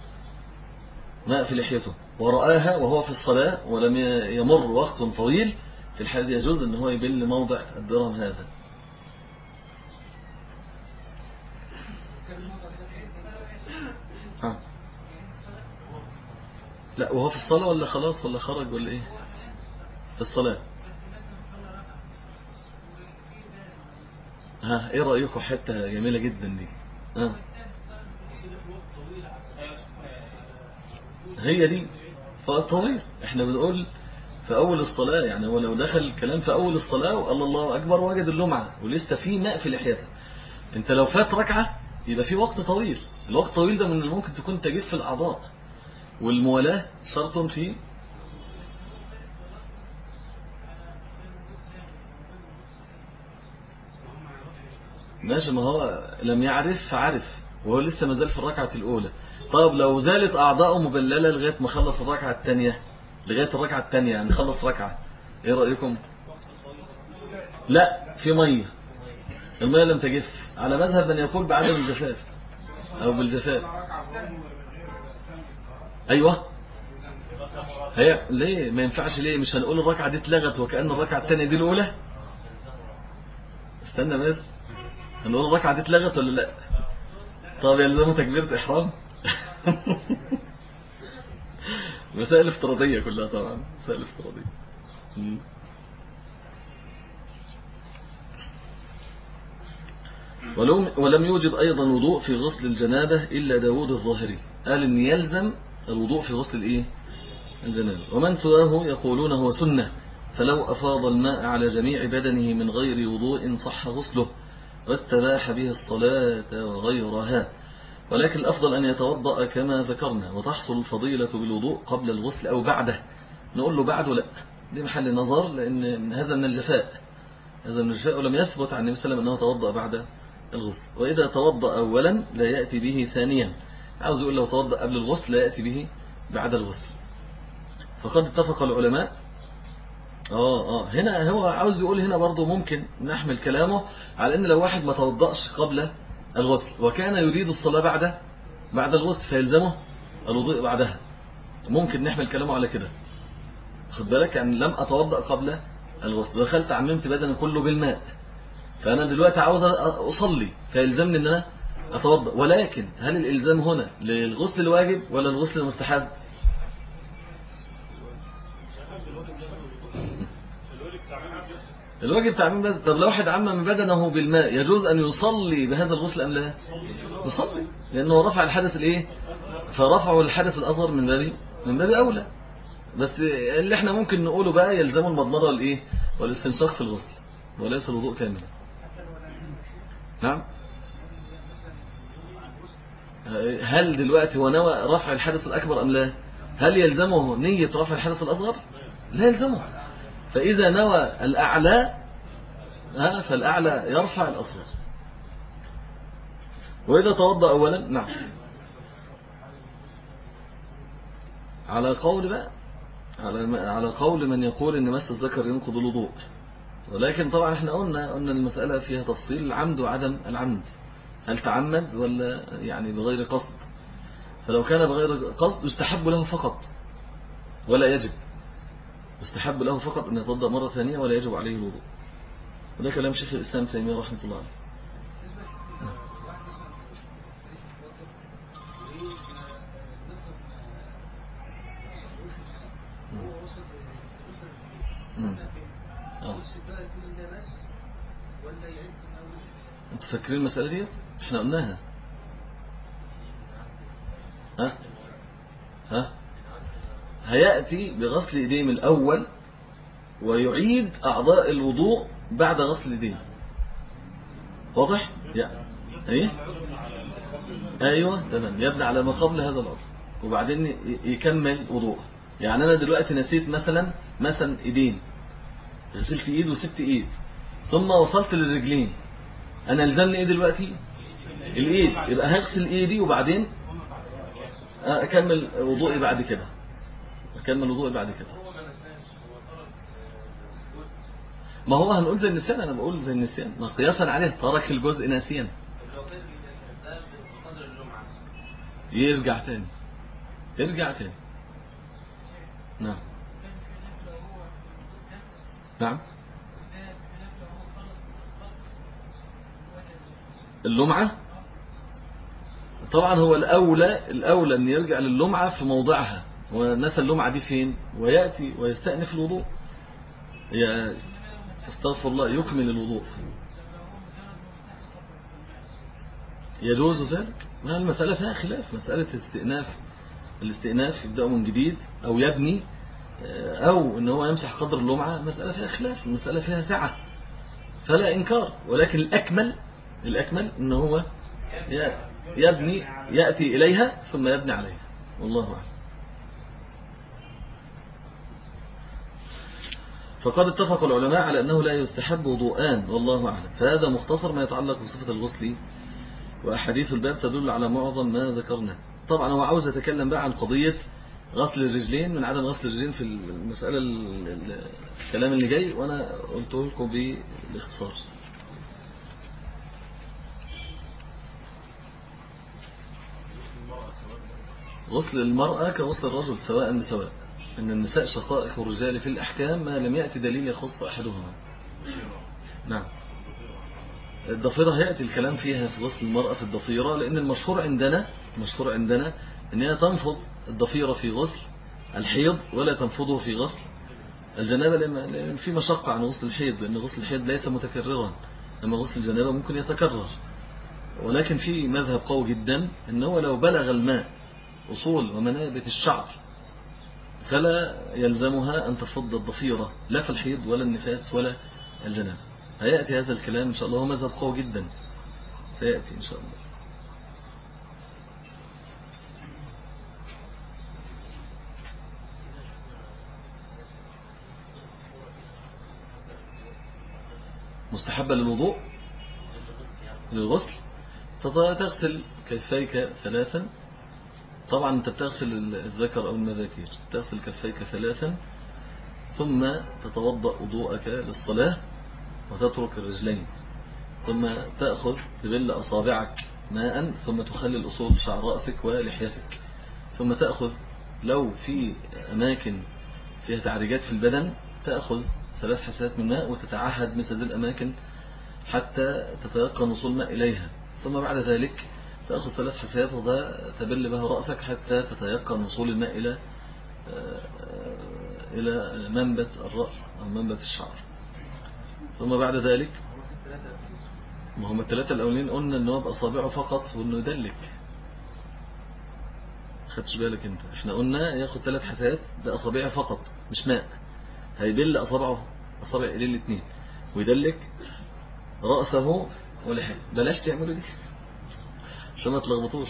ماء في لحيته ورآها وهو في الصلاة ولم يمر وقت طويل في الحالة دي يجوز إن هو يبل موضع الدرهم هذا. لا وهو في الصلاة ولا خلاص ولا خرج ولا إيه؟ في الصلاة. ها إيه رأيكم حتة جميلة جدا دي؟ ها؟ هي دي فوقت طويل إحنا بنقول في أول الصلاة يعني هو لو دخل الكلام في أول الصلاة وقال الله أكبر وجد اللمعة ولسه في ماء في لحيته. انت لو فات ركعة يبقى في وقت طويل. الوقت الطويل ده من الممكن تكون تجف الأعضاء. والموالاة شرط في ماشي ما هو لم يعرف فعرف وهو لسه ما زال في الركعة الأولى. طب لو زالت أعضاؤه مبللة لغاية ما خلص الركعة الثانية لغاية الركعة الثانية يعني خلص ركعة إيه رأيكم؟ لا في مية. المية لم تجف. على مذهب من يقول بعدم الجفاف أو بالجفاف. أيوة. هي ليه؟ ما ينفعش ليه؟ مش هنقول الركعة دي اتلغت وكأن الركعة الثانية دي الأولى؟ استنى بس. هنقول الركعة دي اتلغت ولا لا؟ طب يلزموا تكبيرة إحرام. مسائل افتراضية كلها طبعا مسائل افتراضية. مم. ولم يوجب أيضا وضوء في غسل الجنابة إلا داود الظاهري. قال إن يلزم الوضوء في غسل الإيه؟ الجنابة. ومن سواه يقولون هو سنة. فلو أفاض الماء على جميع بدنه من غير وضوء صح غسله. واستباح به الصلاة وغيرها. ولكن الأفضل أن يتوضأ كما ذكرنا وتحصل الفضيلة بالوضوء قبل الغسل أو بعده. نقول له بعده لا. دي محل نظر لأن هذا من الجفاء. هذا من الجفاء ولم يثبت عن النبي صلى الله عليه وسلم أنه توضأ بعد الغسل. وإذا توضأ أولا لا يأتي به ثانيا. عاوز يقول لو توضأ قبل الغسل لا يأتي به بعد الغسل. فقد اتفق العلماء آه آه. هنا هو عاوز يقول هنا برضه ممكن نحمل كلامه على إن لو واحد ما توضأش قبل الغسل وكان يريد الصلاة بعد بعد الغسل فيلزمه الوضوء بعدها. ممكن نحمل كلامه على كده. خد بالك يعني لم أتوضأ قبل الغسل. دخلت عممت بدني كله بالماء. فأنا دلوقتي عاوز أصلي فيلزمني أن أنا أتوضأ. ولكن هل الإلزام هنا للغسل الواجب ولا الغسل المستحب؟ الواجب تعميم بس؟ طب لو واحد عمم بدنه بالماء يجوز أن يصلي بهذا الغسل أم لا؟ يصلي. لأنه رفع الحدث الإيه؟ فرفعه الحدث الأصغر من باب من باب أولى. بس اللي إحنا ممكن نقوله بقى يلزم المضمضة والإيه والاستنشاق في الغسل. وليس الوضوء كاملا. نعم. هل دلوقتي هو نوى رفع الحدث الأكبر أم لا؟ هل يلزمه نية رفع الحدث الأصغر؟ لا يلزمه. فإذا نوى الأعلى فالأعلى يرفع الأصغر وإذا توضأ أولا نعم. على قول بقى على على قول من يقول إن مس الذكر ينقض الوضوء. ولكن طبعا إحنا قلنا قلنا المسألة فيها تفصيل العمد وعدم العمد. هل تعمد ولا يعني بغير قصد؟ فلو كان بغير قصد يستحب له فقط ولا يجب. يستحب له فقط أن يتوضأ مرة ثانية ولا يجب عليه الوضوء. وده كلام شيخ الإسلام تيمية رحمة الله عليه. أنتوا فاكرين المسألة ديت؟ إحنا قلناها. ها؟ ها؟ هيأتي بغسل ايديه من الأول ويعيد أعضاء الوضوء بعد غسل الايدين واضح؟ يا. إيه؟ أيوه تمام. يبني على ما قبل هذا العضو وبعدين يكمل وضوء يعني أنا دلوقتي نسيت مثلا مثلا إيدين. غسلت إيد وسبت إيد. ثم وصلت للرجلين. أنا ألزمني إيه دلوقتي؟ الإيد. يبقى هغسل إيدي وبعدين أكمل وضوئي بعد كده. اكمل وضوئي بعد كده. ما هو هنقول زي النسيان أنا بقول زي النسيان. ما قياسا عليه ترك الجزء ناسيا. يرجع تاني. يرجع تاني. نعم. نعم. اللمعة؟ طبعا هو الأولى الأولى أن يرجع للمعة في موضعها. ونسى اللمعة دي فين؟ ويأتي ويستأنف الوضوء. هي أستغفر الله يكمل الوضوء. يجوز ذلك؟ ما المسألة فيها خلاف. مسألة استئناف الاستئناف يبدأ من جديد أو يبني أو أن هو يمسح قدر اللمعة. مسألة فيها خلاف المسألة فيها سعة. فلا إنكار. ولكن الأكمل الأكمل أنه هو يبني يأتي إليها ثم يبني عليها. والله أعلم. فقد اتفق العلماء على أنه لا يستحب وضوءان والله أعلم. فهذا مختصر ما يتعلق بصفة الغسل وأحاديث الباب تدل على معظم ما ذكرنا طبعا هو عاوز يتكلم بقى عن قضية غسل الرجلين من عدم غسل الرجلين في المسألة الكلام اللي جاي وأنا قلته لكم بالاختصار. غسل المرأة كغسل الرجل سواء بسواء أن النساء شقائق الرجال في الأحكام ما لم يأتي دليل يخص أحدهما. نعم. الضفيرة هيأتي الكلام فيها في غسل المرأة في الضفيرة لأن المشهور عندنا المشهور عندنا أن هي تنفض الضفيرة في غسل الحيض ولا تنفضه في غسل الجنابة لأن في مشقة عن غسل الحيض لأن غسل الحيض ليس متكررا. أما غسل الجنابة ممكن يتكرر. ولكن في مذهب قوي جدا أنه لو بلغ الماء أصول ومنابت الشعر فلا يلزمها أن تفض الضفيرة لا في الحيض ولا النفاس ولا الجنابة هيأتي هذا الكلام إن شاء الله هو مذهب قوي جدا. سيأتي إن شاء الله. مستحبة للوضوء؟ للغسل؟ تغسل كفيك ثلاثا طبعا أنت بتغسل الذكر أو المذاكير تغسل كفيك ثلاثا ثم تتوضأ وضوءك للصلاة وتترك الرجلين ثم تأخذ تبل أصابعك ماء ثم تخلل أصول شعر رأسك ولحيتك ثم تأخذ لو في أماكن فيها تعريجات في البدن تأخذ ثلاث حسات من ماء وتتعهد مثل هذه الأماكن حتى تتيقن وصول ماء إليها ثم بعد ذلك تأخذ ثلاث حسات وده تبل بها رأسك حتى تتيقن وصول الماء إلى إلى منبت الرأس أو منبت الشعر. ثم بعد ذلك ما هم الثلاثة الأولين قلنا أنه يبقى أصابعه فقط وأنه يدلك. خدش بالك أنت؟ إحنا قلنا ياخد ثلاث حسات بأصابعه فقط مش ماء. هيبل أصابعه أصابع إليه الاثنين ويدلك رأسه ولحيه بلاش تعملوا دي. عشان ما تلخبطوش.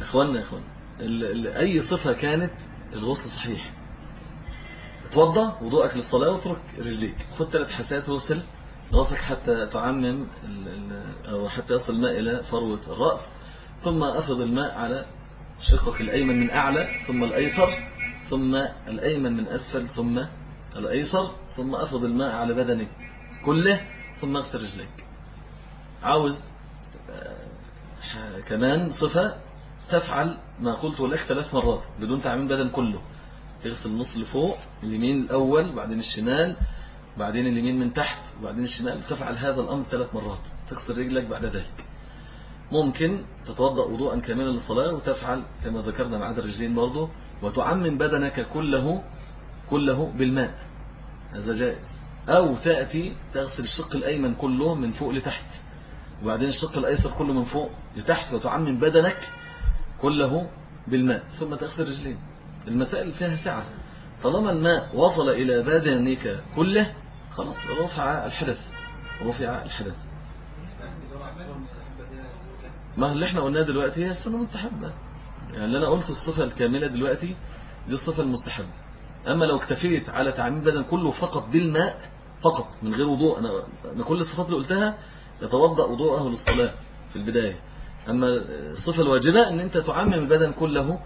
اخواننا يا اخوان أي صفة كانت الغسل صحيح. اتوضى وضوءك للصلاة واترك رجليك. خد ثلاث حسات وغسل راسك حتى تعمم أو حتى يصل الماء إلى فروة الرأس. ثم افض الماء على شقك الأيمن من أعلى ثم الأيسر ثم الأيمن من أسفل ثم الأيسر ثم افض الماء على بدنك كله ثم اغسل رجليك. عاوز كمان صفة تفعل ما قلت لك ثلاث مرات بدون تعميم بدن كله. تغسل النص اللي فوق اليمين الأول بعدين الشمال بعدين اليمين من تحت وبعدين الشمال. تفعل هذا الأمر ثلاث مرات. تغسل رجلك بعد ذلك. ممكن تتوضأ وضوءا كاملا للصلاة وتفعل كما ذكرنا مع الرجلين برضه وتعمم بدنك كله كله بالماء. هذا جائز. أو تأتي تغسل الشق الأيمن كله من فوق لتحت. وبعدين الشق الأيسر كله من فوق لتحت وتعمم بدنك كله بالماء ثم تغسل رجلين. المسائل فيها سعة. طالما الماء وصل إلى بدنك كله خلاص رفع الحدث. رفع الحدث. ما اللي إحنا قلناه دلوقتي هي السنة مستحبة يعني اللي أنا قلت الصفة الكاملة دلوقتي دي الصفة المستحبة. أما لو اكتفيت على تعميم بدن كله فقط بالماء فقط من غير وضوء أنا, أنا كل الصفات اللي قلتها يتوضأ وضوءه للصلاة في البداية. أما الصفة الواجبة أن أنت تعمم البدن كله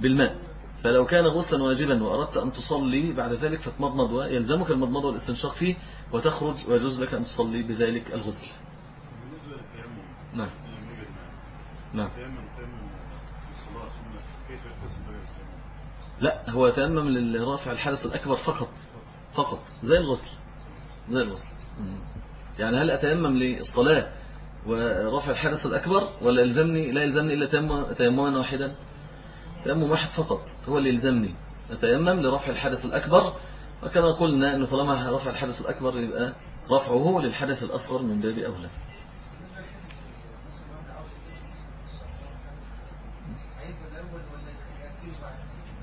بالماء. فلو كان غسلا واجبا وأردت أن تصلي بعد ذلك فتمضمض ويلزمك المضمض والاستنشاق فيه وتخرج ويجوز لك أن تصلي بذلك الغسل. بالنسبة للتيمم نعم. نعم؟ لا هو يتيمم لرافع الحدث الأكبر فقط. فقط. زي الغسل. زي الغسل. يعني هل أتيمم للصلاة ورفع الحدث الأكبر ولا يلزمني لا يلزمني إلا تيمم- تيمما واحدا؟ تيمم واحد فقط هو اللي يلزمني. أتيمم لرفع الحدث الأكبر وكما قلنا أنه طالما رفع الحدث الأكبر يبقى رفعه للحدث الأصغر من باب أولى.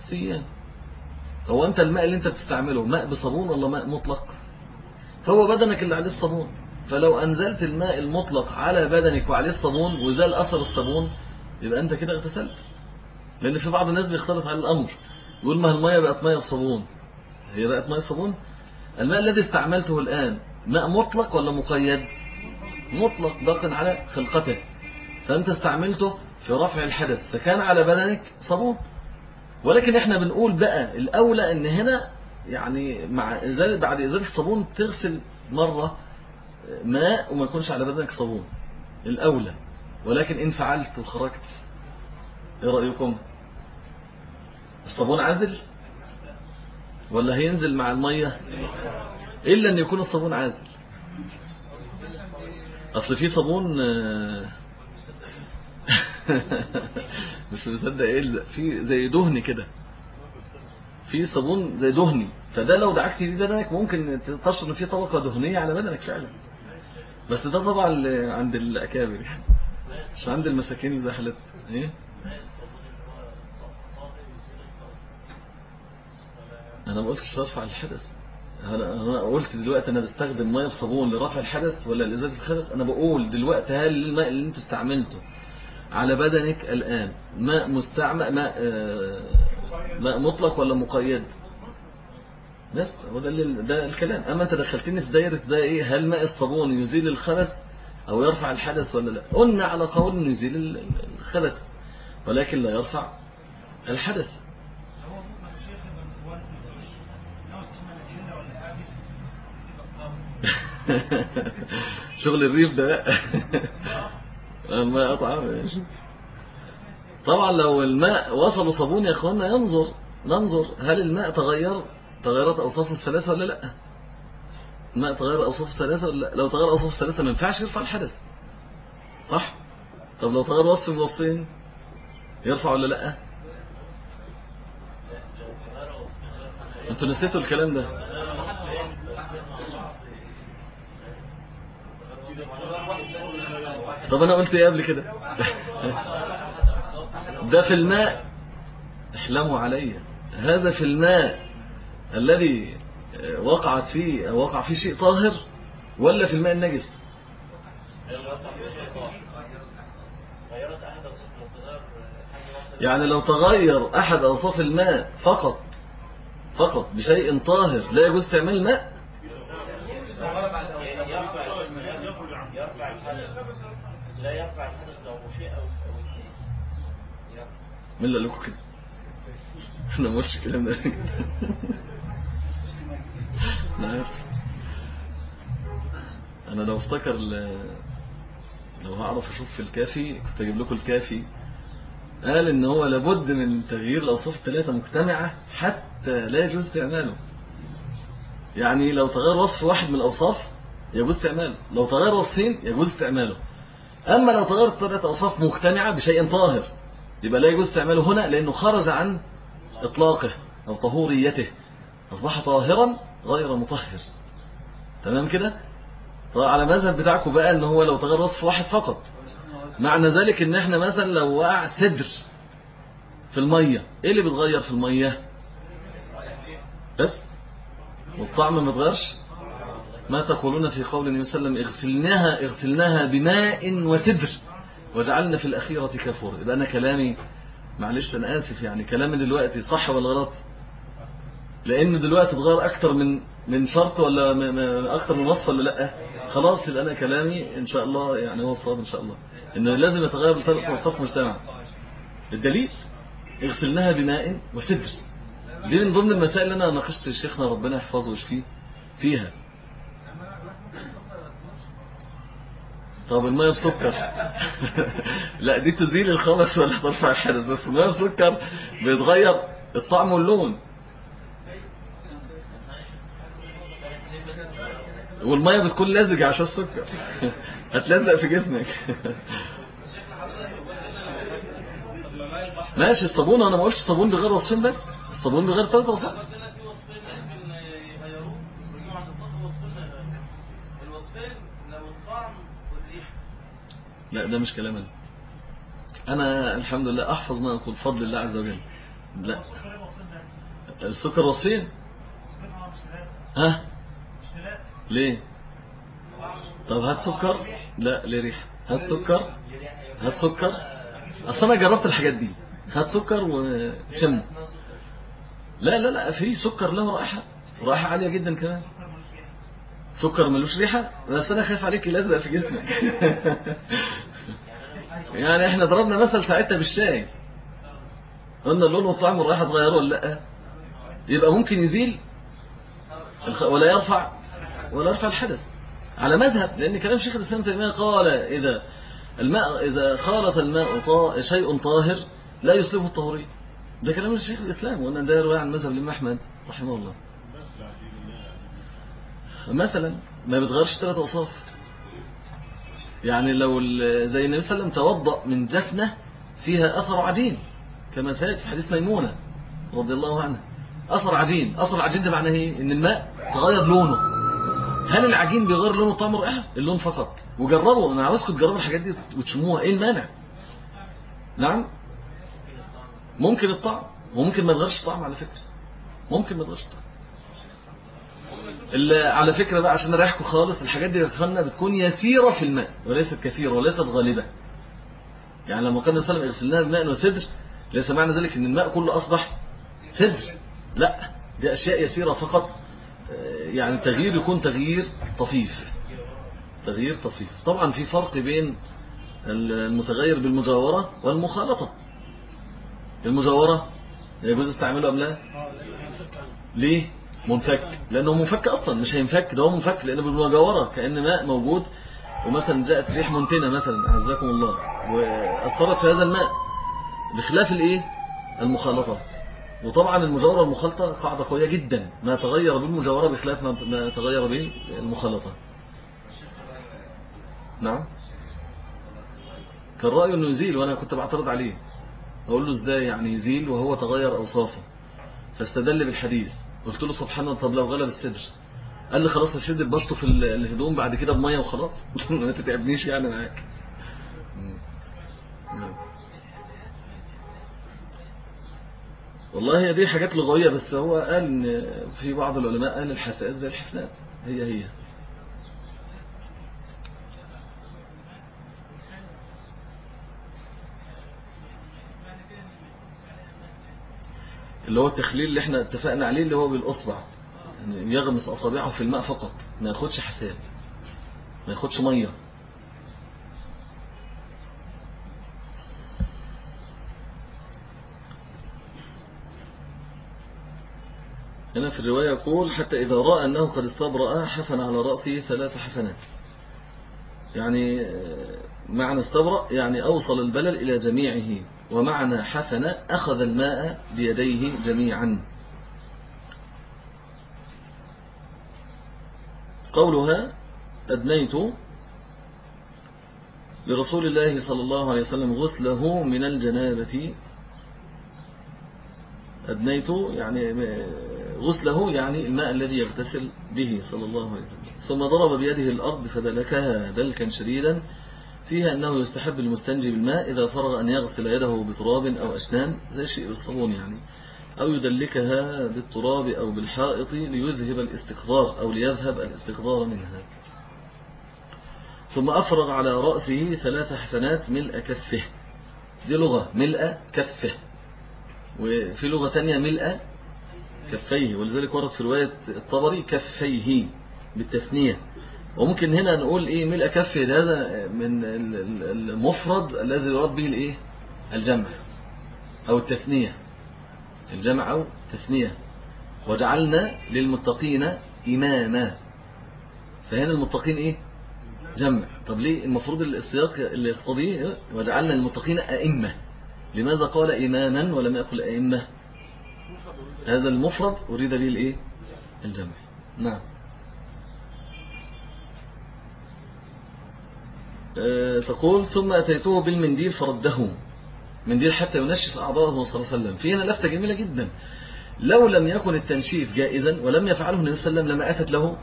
سيان هو أنت الماء اللي أنت بتستعمله ماء بصابون ولا ماء مطلق؟ هو بدنك اللي عليه الصابون. فلو أنزلت الماء المطلق على بدنك وعليه الصابون وزال أثر الصابون يبقى أنت كده اغتسلت. لأن في بعض الناس بيختلط على الأمر. يقول ما المية بقت مية صابون هي بقت مية صابون الماء الذي استعملته الآن ماء مطلق ولا مقيد؟ مطلق باق على خلقته. فأنت استعملته في رفع الحدث فكان على بدنك صابون. ولكن إحنا بنقول بقى الأولى إن هنا يعني مع إزالة بعد إزالة الصابون تغسل مرة ماء وما يكونش على بدنك صابون. الأولى. ولكن إن فعلت وخرجت إيه رأيكم؟ الصابون عازل؟ ولا هينزل مع المية؟ إلا أن يكون الصابون عازل. أصل في صابون آه، مش مصدق يلزق في زي دهن كده. في صابون زي دهني. فده لو دعكت بيه بدنك ممكن تشعر إن في طبقة دهنية على بدنك فعلا. بس ده طبعا عند الأكابر. يعني مش عند المساكين زي حالتنا إيه؟ أنا ما قلتش ارفع الحدث. أنا أنا قلت دلوقتي أنا بستخدم مية بصابون لرفع الحدث ولا لإزالة الحدث. أنا بقول دلوقتي هل الماء اللي أنت استعملته على بدنك الآن ماء مستعمل ماء آه، ماء مطلق ولا مقيد؟ بس هو ده ده الكلام. أما أنت دخلتني في دايرة ده إيه هل ماء الصابون يزيل الخبث أو يرفع الحدث ولا لأ؟ قلنا على قول يزيل ال- الخبث ولكن لا يرفع الحدث. شغل الريف ده. بقى الماء ماشي. طبعا لو الماء وصل صابون يا اخوانا ينظر ننظر هل الماء تغير؟ تغيرت اوصافه الثلاثة ولا لأ؟ الماء تغير اوصافه الثلاثة ولا لأ؟ لو تغير اوصافه الثلاثة ما ينفعش يرفع الحدث. صح؟ طب لو تغير وصف من وصفين يرفع ولا لأ؟ أنتوا نسيتوا الكلام ده. طب أنا قلت إيه قبل كده؟ ده في الماء. احلموا علي. هذا في الماء. الذي وقعت فيه أو وقع فيه شيء طاهر ولا في الماء النجس؟ يعني لو تغير أحد أوصاف الماء فقط فقط بشيء طاهر لا يجوز تعمل الحدث لا يرفع الحدث لو شيء اثنين مين اللي قال لكم كده؟ أنا ما قلتش الكلام ده. أنا عارف أنا لو افتكر ل- لو هعرف أشوف في الكافي كنت أجيب لكم الكافي قال إن هو لابد من تغيير الأوصاف الثلاثة مجتمعة حتى لا يجوز استعماله. يعني لو تغير وصف واحد من الأوصاف يجوز استعماله. لو تغير وصفين يجوز استعماله. أما لو تغيرت ثلاث أوصاف مجتمعة بشيء طاهر يبقى لا يجوز استعماله هنا لأنه خرج عن إطلاقه أو طهوريته. أصبح طاهرا غير مطهر. تمام كده؟ طيب على مذهب بتاعكم بقى إن هو لو تغير وصف واحد فقط. معنى ذلك إن إحنا مثلا لو وقع سدر في المية إيه اللي بيتغير في المية؟ بس؟ والطعم ما اتغيرش؟ ما تقولون في قول النبي صلى الله عليه وسلم اغسلناها اغسلناها بماء وسدر وجعلنا في الأخيرة كفور يبقى أنا كلامي معلش أنا آسف يعني كلامي دلوقتي صح ولا غلط؟ لأن دلوقتي اتغير أكتر من من شرط ولا أكتر من وصف ولا لأ؟ خلاص يبقى أنا كلامي إن شاء الله يعني هو الصواب إن شاء الله. إنه لازم يتغير لثلاث وصف مجتمع. الدليل اغسلناها بماء وسدر دي من ضمن المسائل اللي أنا ناقشت شيخنا ربنا يحفظه ويشفيه فيها. طب المية بسكر. لأ دي تزيل الخبث ولا ترفع الحدث بس المية بسكر بيتغير الطعم واللون. والمية بتكون لزجة عشان السكر. هتلزق في جسمك. ماشي الصابون أنا ما قلتش الصابون بغير وصفين بس. الصابون بغير ثلاث وصفين. لا ده مش كلام أنا. أنا الحمد لله أحفظ ما أقول بفضل الله عز وجل. لا. السكر وصفين؟ ها؟ ليه؟ طب هات سكر. لا ليه ريحة؟ هات سكر. هات سكر. أصل أنا جربت الحاجات دي. هات سكر وشم. لا لا لا في سكر له رائحة. رائحة عالية جدا كمان. ريحة سكر ملوش ريحة؟ بس أنا خايف عليك يلزق في جسمك. يعني إحنا ضربنا مثل ساعتها بالشاي. قلنا اللون والطعم والرائحه اتغيروا ولا لأ؟ يبقى ممكن يزيل ولا يرفع؟ ولا يرفع الحدث. على مذهب لأن كلام شيخ الإسلام ابن تيمية قال إذا الماء إذا خالط الماء طا- شيء طاهر لا يسلبه الطهوريه ده كلام الشيخ الإسلام وان ده رواية عن مذهب الإمام أحمد رحمه الله. مثلا ما بتغيرش ثلاث أوصاف. يعني لو زي النبي صلى الله عليه وسلم توضأ من جفنة فيها أثر عجين كما سيأتي في حديث ميمونة رضي الله عنها. أثر عجين أثر عجين ده معناه إيه؟ إن الماء تغير لونه. هل العجين بيغير لونه طعم الرائحة؟ اللون فقط. وجربوا أنا عاوزكم تجربوا الحاجات دي وتشموها. إيه المانع؟ نعم؟ ممكن الطعم. وممكن ما يتغيرش الطعم على فكرة. ممكن ما يتغيرش الطعم على فكرة بقى عشان اريحكم خالص الحاجات دي خلنا بتكون يسيرة في الماء وليست كثيرة وليست غالبة. يعني لما كان النبي يغسلناها بماء وسدر ليس معنى ذلك إن الماء كله أصبح سدر لا دي أشياء يسيرة فقط. يعني تغيير يكون تغيير طفيف. تغيير طفيف. طبعا في فرق بين المتغير بالمجاورة والمخالطة. المجاورة يجوز استعمله أم لا؟ ليه؟ منفك. لأنه منفك أصلا. مش هينفك. ده هو منفك. لأنه بالمجاوره كأن ماء موجود. ومثلا جاءت ريح منتنه مثلا. أعزكم الله. وأثرت في هذا الماء. بخلاف الإيه؟ المخالطة. وطبعا المجاورة والمخالطه قاعدة قوية جدا. ما تغير بالمجاورة بخلاف ما ما تغير بالمخالطة. نعم. كان رايه إنه يزيل وأنا كنت بعترض عليه. أقول له إزاي يعني يزيل؟ وهو تغير أوصافه. فاستدل بالحديث. قلت له سبحان الله طب لو غلب الصدر قال لي خلاص اشد بسطه في ال- الهدوم بعد كده بمية وخلاص. ما تتعبنيش يعني معاك. والله هي دي حاجات لغويه بس هو قال إن في بعض العلماء قال الحساءات زي الحفنات. هي هي. اللي هو التخليل اللي إحنا اتفقنا عليه اللي هو بالأصبع. يعني يغمس أصابعه في الماء فقط ما ياخدش حساب ما ياخدش مية هنا في الرواية يقول حتى إذا رأى أنه قد استبرأ حفن على رأسه ثلاث حفنات. يعني آه، معنى استبرأ يعني أوصل البلل إلى جميعه ومعنى حفن أخذ الماء بيديه جميعا. قولها أدنيت لرسول الله صلى الله عليه وسلم غسله من الجنابة. أدنيت يعني غسله يعني الماء الذي يغتسل به صلى الله عليه وسلم. ثم ضرب بيده الأرض فدلكها دلكا شديدا فيها أنه يستحب المستنجي بالماء إذا فرغ أن يغسل يده بتراب أو أشنان زي شيء بالصابون يعني أو يدلكها بالتراب أو بالحائط ليذهب الاستقرار أو ليذهب الاستقرار منها. ثم أفرغ على رأسه ثلاث حفنات ملء كفه. دي لغة ملء كفه. وفي لغة تانية ملء كفيه ولذلك ورد في رواية الطبري كفيه بالتثنية. وممكن هنا نقول إيه ملء كفه هذا من ال- ال- المفرد الذي يراد به الإيه؟ الجمع أو التثنية. الجمع أو تثنية وجعلنا للمتقين إماما. فهنا المتقين إيه؟ جمع. طب ليه المفروض السياق اللي يقتضيه؟ وجعلنا للمتقين أئمة. لماذا قال إماما ولم يقل أئمة؟ هذا المفرد أريد به الإيه؟ الجمع. نعم. آه، تقول ثم أتيته بالمنديل فرده. منديل حتى ينشف أعضاءه صلى الله عليه وسلم. في هنا لفتة جميلة جدا. لو لم يكن التنشيف جائزا ولم يفعله النبي صلى الله عليه وسلم لما أتت له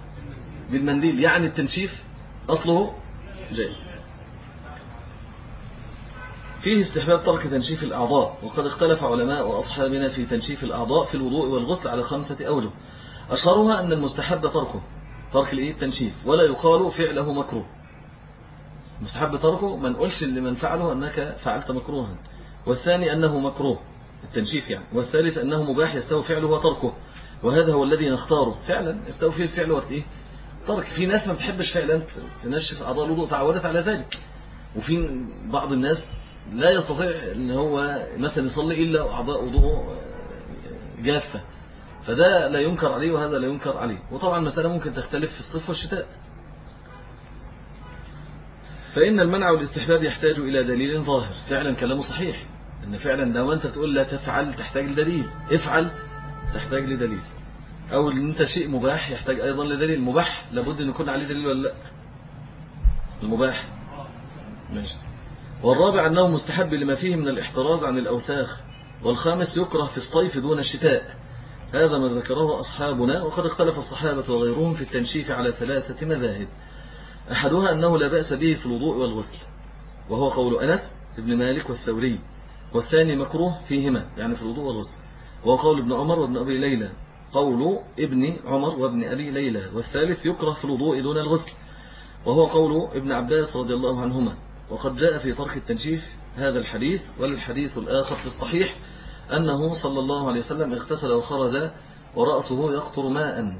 بالمنديل يعني التنشيف أصله جائز. فيه استحباب ترك تنشيف الأعضاء وقد اختلف علماء وأصحابنا في تنشيف الأعضاء في الوضوء والغسل على خمسة أوجه. أشهرها أن المستحب تركه. ترك الإيه؟ التنشيف. ولا يقال فعله مكروه. مستحب تركه ما نقولش اللي من فعله أنك فعلت مكروها. والثاني أنه مكروه. التنشيف يعني. والثالث أنه مباح يستوي فعله وتركه. وهذا هو الذي نختاره. فعلا يستوي فيه الفعل وإيه ترك. في ناس ما بتحبش فعلا تنشف أعضاء الوضوء تعودت على ذلك. وفي بعض الناس لا يستطيع إن هو مثلا يصلي إلا أعضاء وضوءه جافة. فده لا ينكر عليه وهذا لا ينكر عليه. وطبعا المسألة ممكن تختلف في الصيف والشتاء. فإن المنع والاستحباب يحتاج إلى دليل ظاهر. فعلا كلامه صحيح. إن فعلا لو أنت تقول لا تفعل تحتاج لدليل. افعل تحتاج لدليل. أو إن أنت شيء مباح يحتاج أيضا لدليل. مباح لابد أن يكون عليه دليل ولا لا؟ المباح. ماشي. والرابع أنه مستحب لما فيه من الاحتراز عن الأوساخ والخامس يكره في الصيف دون الشتاء. هذا ما ذكره أصحابنا وقد اختلف الصحابة وغيرهم في التنشيف على ثلاثة مذاهب. أحدها أنه لا بأس به في الوضوء والغسل وهو قول أنس ابن مالك والثوري والثاني مكروه فيهما يعني في الوضوء والغسل وهو قول ابن عمر وابن أبي ليلى قول ابن عمر وابن أبي ليلى والثالث يكره في الوضوء دون الغسل وهو قول ابن عباس رضي الله عنهما. وقد جاء في ترك التنشيف هذا الحديث والحديث الآخر في الصحيح أنه صلى الله عليه وسلم اغتسل وخرج ورأسه يقطر ماء.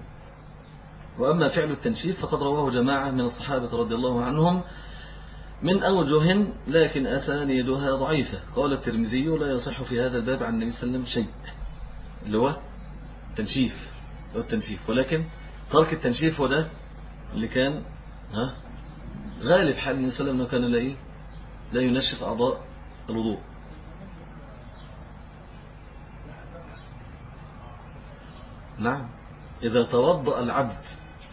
وأما فعل التنشيف فقد رواه جماعة من الصحابة رضي الله عنهم من أوجه لكن أسانيدها ضعيفة. قال الترمذي لا يصح في هذا الباب عن النبي صلى الله عليه وسلم شيء. اللي هو تنشيف التنشيف. ولكن ترك التنشيف هو ده اللي كان ها؟ غالب حال النبي صلى الله عليه وسلم كان لا إيه؟ لا ينشف أعضاء الوضوء. نعم. إذا توضأ العبد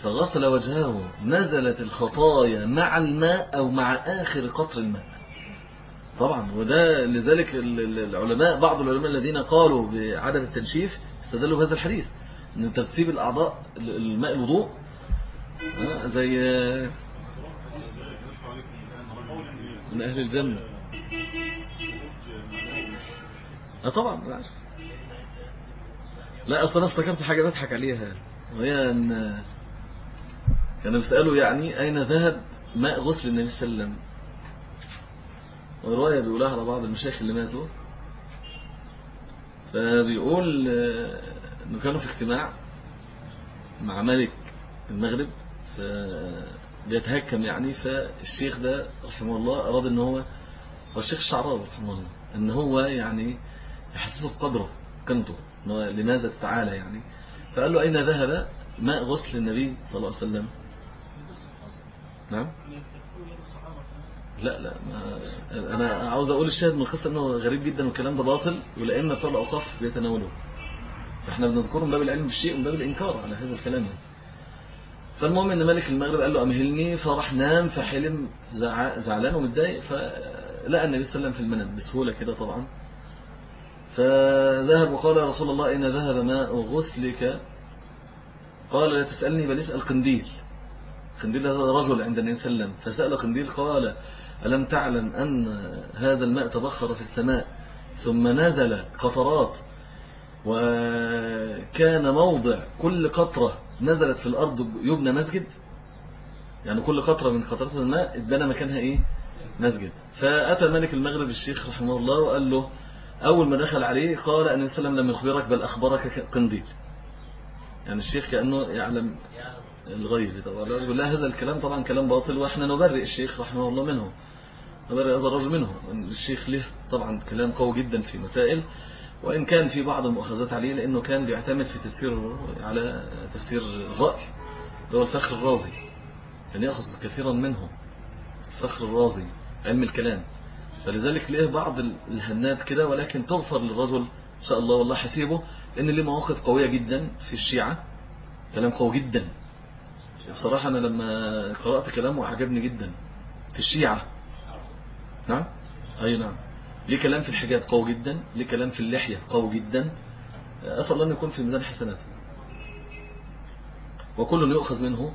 فغسل وجهه نزلت الخطايا مع الماء أو مع آخر قطر الماء. طبعا وده لذلك العلماء بعض العلماء الذين قالوا بعدم التنشيف استدلوا بهذا الحديث إن ترتيب الأعضاء الماء الوضوء زي من أهل الجنة. آه طبعا أنا عارف لا أصلا افتكرت حاجة بضحك عليها. وهي أن كانوا بيسألوا يعني أين ذهب ماء غسل النبي صلى الله عليه وسلم؟ ورواية بيقولها على بعض المشايخ اللي ماتوا. فبيقول إنه كانوا في اجتماع مع ملك المغرب فبيتهكم يعني فالشيخ ده رحمه الله أراد إن هو هو الشيخ الشعراوي رحمه الله إن هو يعني يحسسه بقدره قيمته لماذا تعالى يعني. فقال له أين ذهب ماء غسل النبي صلى الله عليه وسلم؟ نعم. لا لا ما أنا عاوز أقول الشاهد من القصة أنه غريب جدا والكلام ده باطل والأئمة بتوع الأوقاف بيتناولوه فإحنا بنذكره من باب العلم بالشيء ومن باب الإنكار على هذا الكلام يعني. فالمهم إن ملك المغرب قال له أمهلني فراح نام فحلم زعلان ومتضايق فلقى النبي صلى الله عليه وسلم في المنام بسهولة كده طبعا. فذهب وقال يا رسول الله أين ذهب ماء غسلك. قال لا تسألني بل اسأل قنديل. قنديل هذا رجل عند النبي صلى الله عليه وسلم. فسأل قنديل قال ألم تعلم أن هذا الماء تبخر في السماء ثم نزل قطرات وكان موضع كل قطرة نزلت في الأرض يبنى مسجد. يعني كل قطرة من قطرات الماء اتبنى مكانها إيه؟ مسجد. فأتى ملك المغرب الشيخ رحمه الله وقال له أول ما دخل عليه قال أن وسلم لم يخبرك بل أخبرك قنديل. يعني الشيخ كأنه يعلم الغيب. طبعا لا هذا الكلام طبعا كلام باطل وإحنا نبرئ الشيخ رحمه الله منه. نبرئ هذا الرجل منه. الشيخ له طبعا كلام قوي جدا في مسائل. وإن كان في بعض المؤاخذات عليه لأنه كان بيعتمد في تفسير على تفسير الرأي اللي هو الفخر الرازي كان يأخذ كثيرا منه الفخر الرازي علم الكلام. فلذلك ليه بعض الهنات كده ولكن تغفر للرجل إن شاء الله والله حسيبه لأن ليه مواقف قوية جدا في الشيعة كلام قوي جدا. بصراحة أنا لما قرأت كلامه أعجبني جدا في الشيعة. نعم؟ أي نعم. ليه كلام في الحجاب قوي جدا؟ ليه كلام في اللحية قوي جدا؟ أسأل الله أن يكون في ميزان حسناته. وكل يؤخذ منه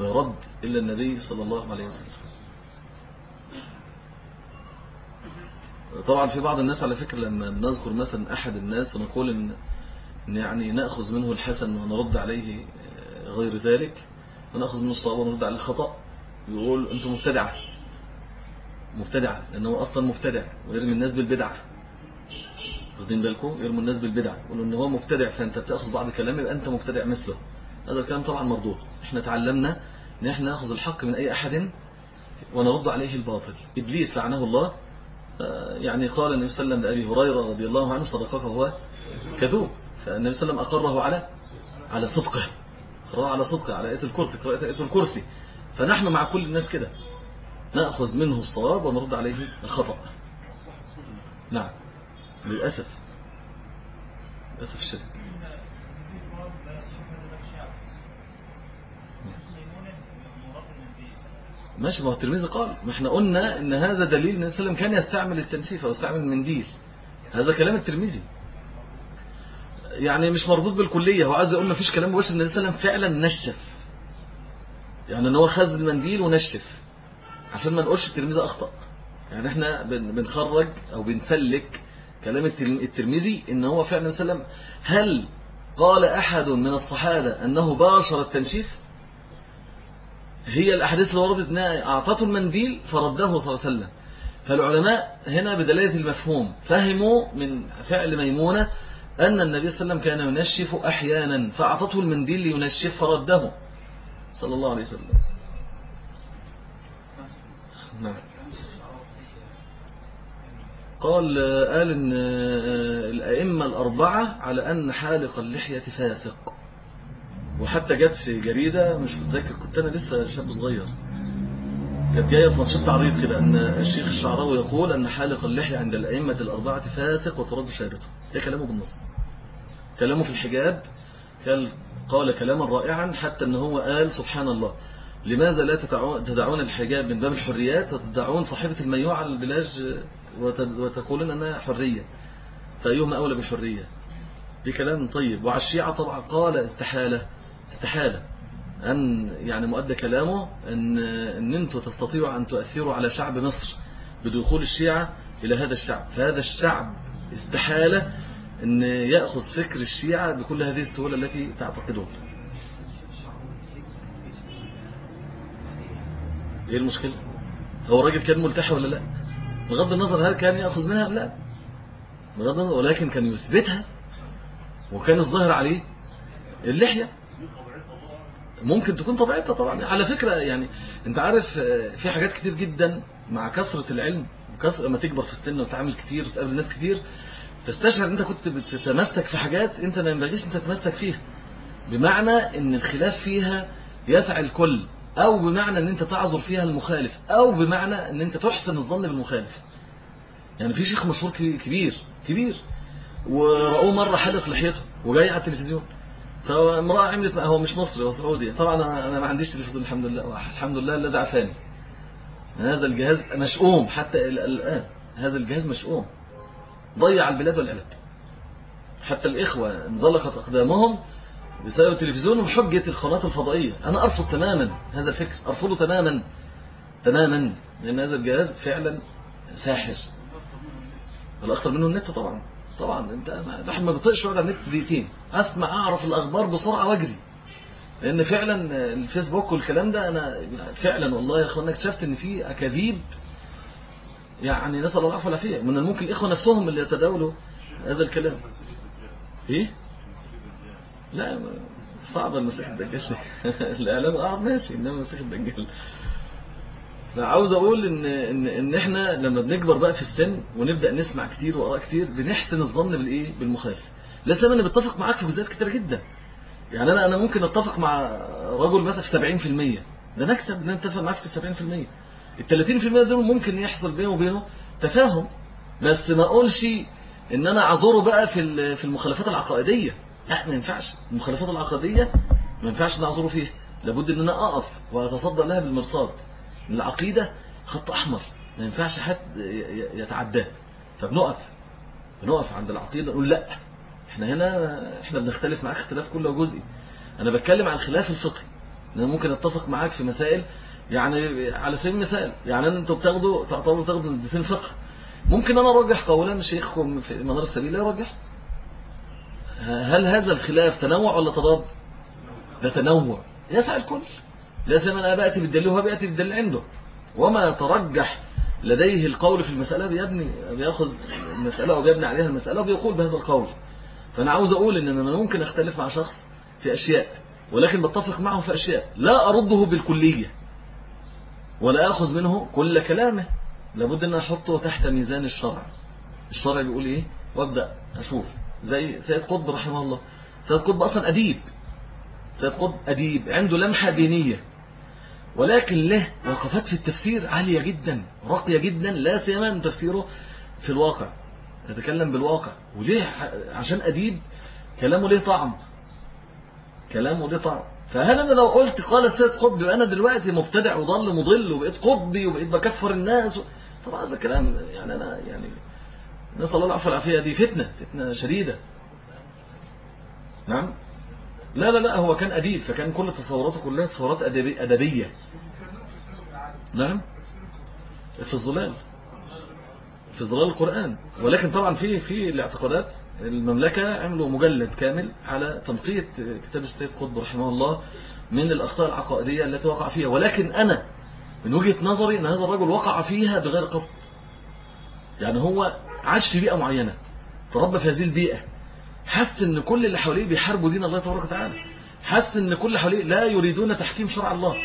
ويرد إلا النبي صلى الله عليه وسلم. طبعا في بعض الناس على فكرة لما نذكر مثلا أحد الناس ونقول إن يعني نأخذ منه الحسن ونرد عليه غير ذلك ونأخذ منه الصواب ونرد عليه الخطأ يقول أنتم مبتدعة. مبتدعة لأنه أصلا مبتدع ويرمي الناس بالبدعة واخدين بالكم؟ يرموا الناس بالبدعة يقولوا إن هو مبتدع فأنت بتأخذ بعض كلامه يبقى أنت مبتدع مثله. هذا الكلام طبعا مردود. إحنا تعلمنا إن إحنا نأخذ الحق من أي أحد ونرد عليه الباطل. إبليس لعنه الله. آه، يعني قال النبي صلى الله عليه وسلم لأبي هريرة رضي الله عنه صدقك هو كذوب. فالنبي صلى الله عليه وسلم أقره على على صدقه. أقره على صدقه على آية الكرسي قراءة آية الكرسي. فنحن مع كل الناس كده. نأخذ منه الصواب ونرد عليه الخطأ. نعم. للأسف. للأسف الشديد. ماشي ما هو الترمذي قال ما إحنا قلنا إن هذا دليل إن النبي كان يستعمل التنشيف أو يستعمل المنديل. هذا كلام الترمذي. يعني مش مربوط بالكلية. هو عايز يقول ما فيش كلام بس النبي صلى الله عليه وسلم فعلا نشف. يعني إن هو خز المنديل ونشف. عشان ما نقولش الترمذي أخطأ. يعني إحنا بن- بنخرج أو بنسلك كلام الترم- الترمذي إن هو فعلا وسلم. هل قال أحد من الصحابة أنه باشر التنشيف؟ هي الأحاديث اللي وردت أنها أعطته المنديل فرده صلى الله عليه وسلم. فالعلماء هنا بدلالة المفهوم فهموا من فعل ميمونة أن النبي صلى الله عليه وسلم كان ينشف أحيانا فأعطته المنديل لينشف فرده صلى الله عليه وسلم. نعم. قال قال ان الأئمة الأربعة على أن حالق اللحية فاسق. وحتى جت في جريدة مش متذكر كنت أنا لسه شاب صغير. كانت جاية في منشط تعريض كده أن الشيخ الشعراوي يقول أن حالق اللحية عند الأئمة الأربعة فاسق وترد شهادته ده كلامه بالنص. كلامه في الحجاب قال قال كلاما رائعا حتى أن هو قال سبحان الله. لماذا لا تدعون, الحجاب من باب الحريات وتدعون صاحبة الميوع على البلاج وت- وتقولون أنها حرية؟ فأيهما أولى بالحرية؟ دي كلام طيب. وعلى الشيعة طبعا قال استحالة. استحالة. أن يعني مؤدى كلامه أن أن أنتم تستطيعوا أن تؤثروا على شعب مصر بدخول الشيعة إلى هذا الشعب. فهذا الشعب استحالة أن يأخذ فكر الشيعة بكل هذه السهولة التي تعتقدون. إيه المشكلة؟ هو الراجل كان ملتحي ولا لأ؟ بغض النظر هل كان يأخذ منها أم لأ؟ بغض النظر ولكن كان يثبتها وكان الظاهر عليه اللحية. ممكن تكون طبيعتها طبعا. على فكرة يعني أنت عارف آه، في حاجات كتير جدا مع كثرة العلم وكثرة لما تكبر في السن وتتعامل كتير وتقابل ناس كتير تستشعر ان أنت كنت بتتمسك في حاجات أنت ما ينبغيش أنت تتمسك فيها. بمعنى إن الخلاف فيها يسع الكل. أو بمعنى إن أنت تعذر فيها المخالف أو بمعنى إن أنت تحسن الظن بالمخالف. يعني في شيخ مشهور كبير- كبير ورأوه مرة حلق لحيته وجاي على التلفزيون. فامرأة عملت هو مش مصري هو سعودي. طبعا أنا ما عنديش تلفزيون الحمد لله الحمد لله الذي عافاني هذا الجهاز مشؤوم حتى الآن هذا الجهاز مشؤوم. ضيع البلاد والعباد. حتى الإخوة انزلقت أقدامهم بسبب التلفزيون وحجة القناة الفضائية. أنا أرفض تماما هذا الفكر. أرفضه تماما. تماما. لأن هذا الجهاز فعلا ساحر. الأخطر منه النت طبعا. طبعا. أنت الواحد ما بيطيقش يقعد على النت دقيقتين. أسمع أعرف الأخبار بسرعة وأجري. لأن فعلا الفيسبوك والكلام ده أنا فعلا والله يا اخوانا اكتشفت إن في أكاذيب. يعني نسأل الله العفو والعافية. من الممكن الإخوة نفسهم اللي يتداولوا هذا الكلام. إيه؟ لا صعب المسيح الدجال. الاعلام آه ماشي إنما المسيح الدجال. فعاوز أقول إن إن إن إحنا لما بنكبر بقى في السن ونبدأ نسمع كتير واراء كتير بنحسن الظن بالإيه؟ بالمخالف. لا سيما أنا بتفق معاك في جزئيات كتير جدا. يعني أنا أنا ممكن أتفق مع رجل مثلا في 70% ده نكسب إن أنا أتفق معاك في 70% ال 30% دول ممكن يحصل بينه وبينه تفاهم. بس ما أقولش إن أنا أعذره بقى في في المخالفات العقائدية. لا ما ينفعش. المخالفات العقائديه ما ينفعش نعذره فيها. لابد إن أنا أقف واتصدى لها بالمرصاد. العقيدة خط أحمر. ما ينفعش حد يتعداه. فبنقف. بنقف عند العقيدة نقول لا. إحنا هنا إحنا بنختلف معاك اختلاف كل وجزئي أنا بتكلم عن الخلاف الفقهي. أنا ممكن أتفق معاك في مسائل يعني على سبيل المثال يعني أنتوا بتاخدوا تعتبروا تاخدوا مادتين فقه. ممكن أنا أرجح قولا شيخكم في منار السبيل يرجح. هل هذا الخلاف تنوع ولا تضاد؟ ده تنوع. يسعى الكل. لا سيما أنا باتي بالدليل وهو بيأتي بالدليل عنده. وما يترجح لديه القول في المسألة بيبني بيأخذ المسألة وبيبني عليها المسألة وبيقول بهذا القول. فأنا عاوز أقول إن أنا ممكن أختلف مع شخص في أشياء ولكن بتفق معه في أشياء. لا أرده بالكلية. ولا أخذ منه كل كلامه. لابد أن أحطه تحت ميزان الشرع. الشرع بيقول إيه؟ وابدأ أشوف. زي سيد قطب رحمه الله. سيد قطب أصلا أديب. سيد قطب أديب عنده لمحة دينية. ولكن له وقفات في التفسير عالية جدا راقية جدا لا سيما ان تفسيره في الواقع. يتكلم بالواقع. وليه؟ عشان أديب كلامه ليه طعم. كلامه ليه طعم. فهل أنا لو قلت قال السيد قطبي وأنا دلوقتي مبتدع وضل مضل وبقيت قطبي وبقيت بكفر الناس. طبعا هذا كلام يعني أنا يعني نسأل الله العفو والعافية. دي فتنة فتنة شديدة. نعم. لا لا لا هو كان أديب فكان كل تصوراته كلها تصورات أدبي أدبية. نعم. في الظلال. في ظلال القرآن. ولكن طبعا في في الاعتقادات المملكة عملوا مجلد كامل على تنقية كتاب السيد قطب رحمه الله من الأخطاء العقائدية التي وقع فيها. ولكن أنا من وجهة نظري أن هذا الرجل وقع فيها بغير قصد. يعني هو عاش في بيئة معينة. تربى في هذه البيئة. حس إن كل اللي حواليه بيحاربوا دين الله تبارك وتعالى. حس إن كل اللي حواليه لا يريدون تحكيم شرع الله.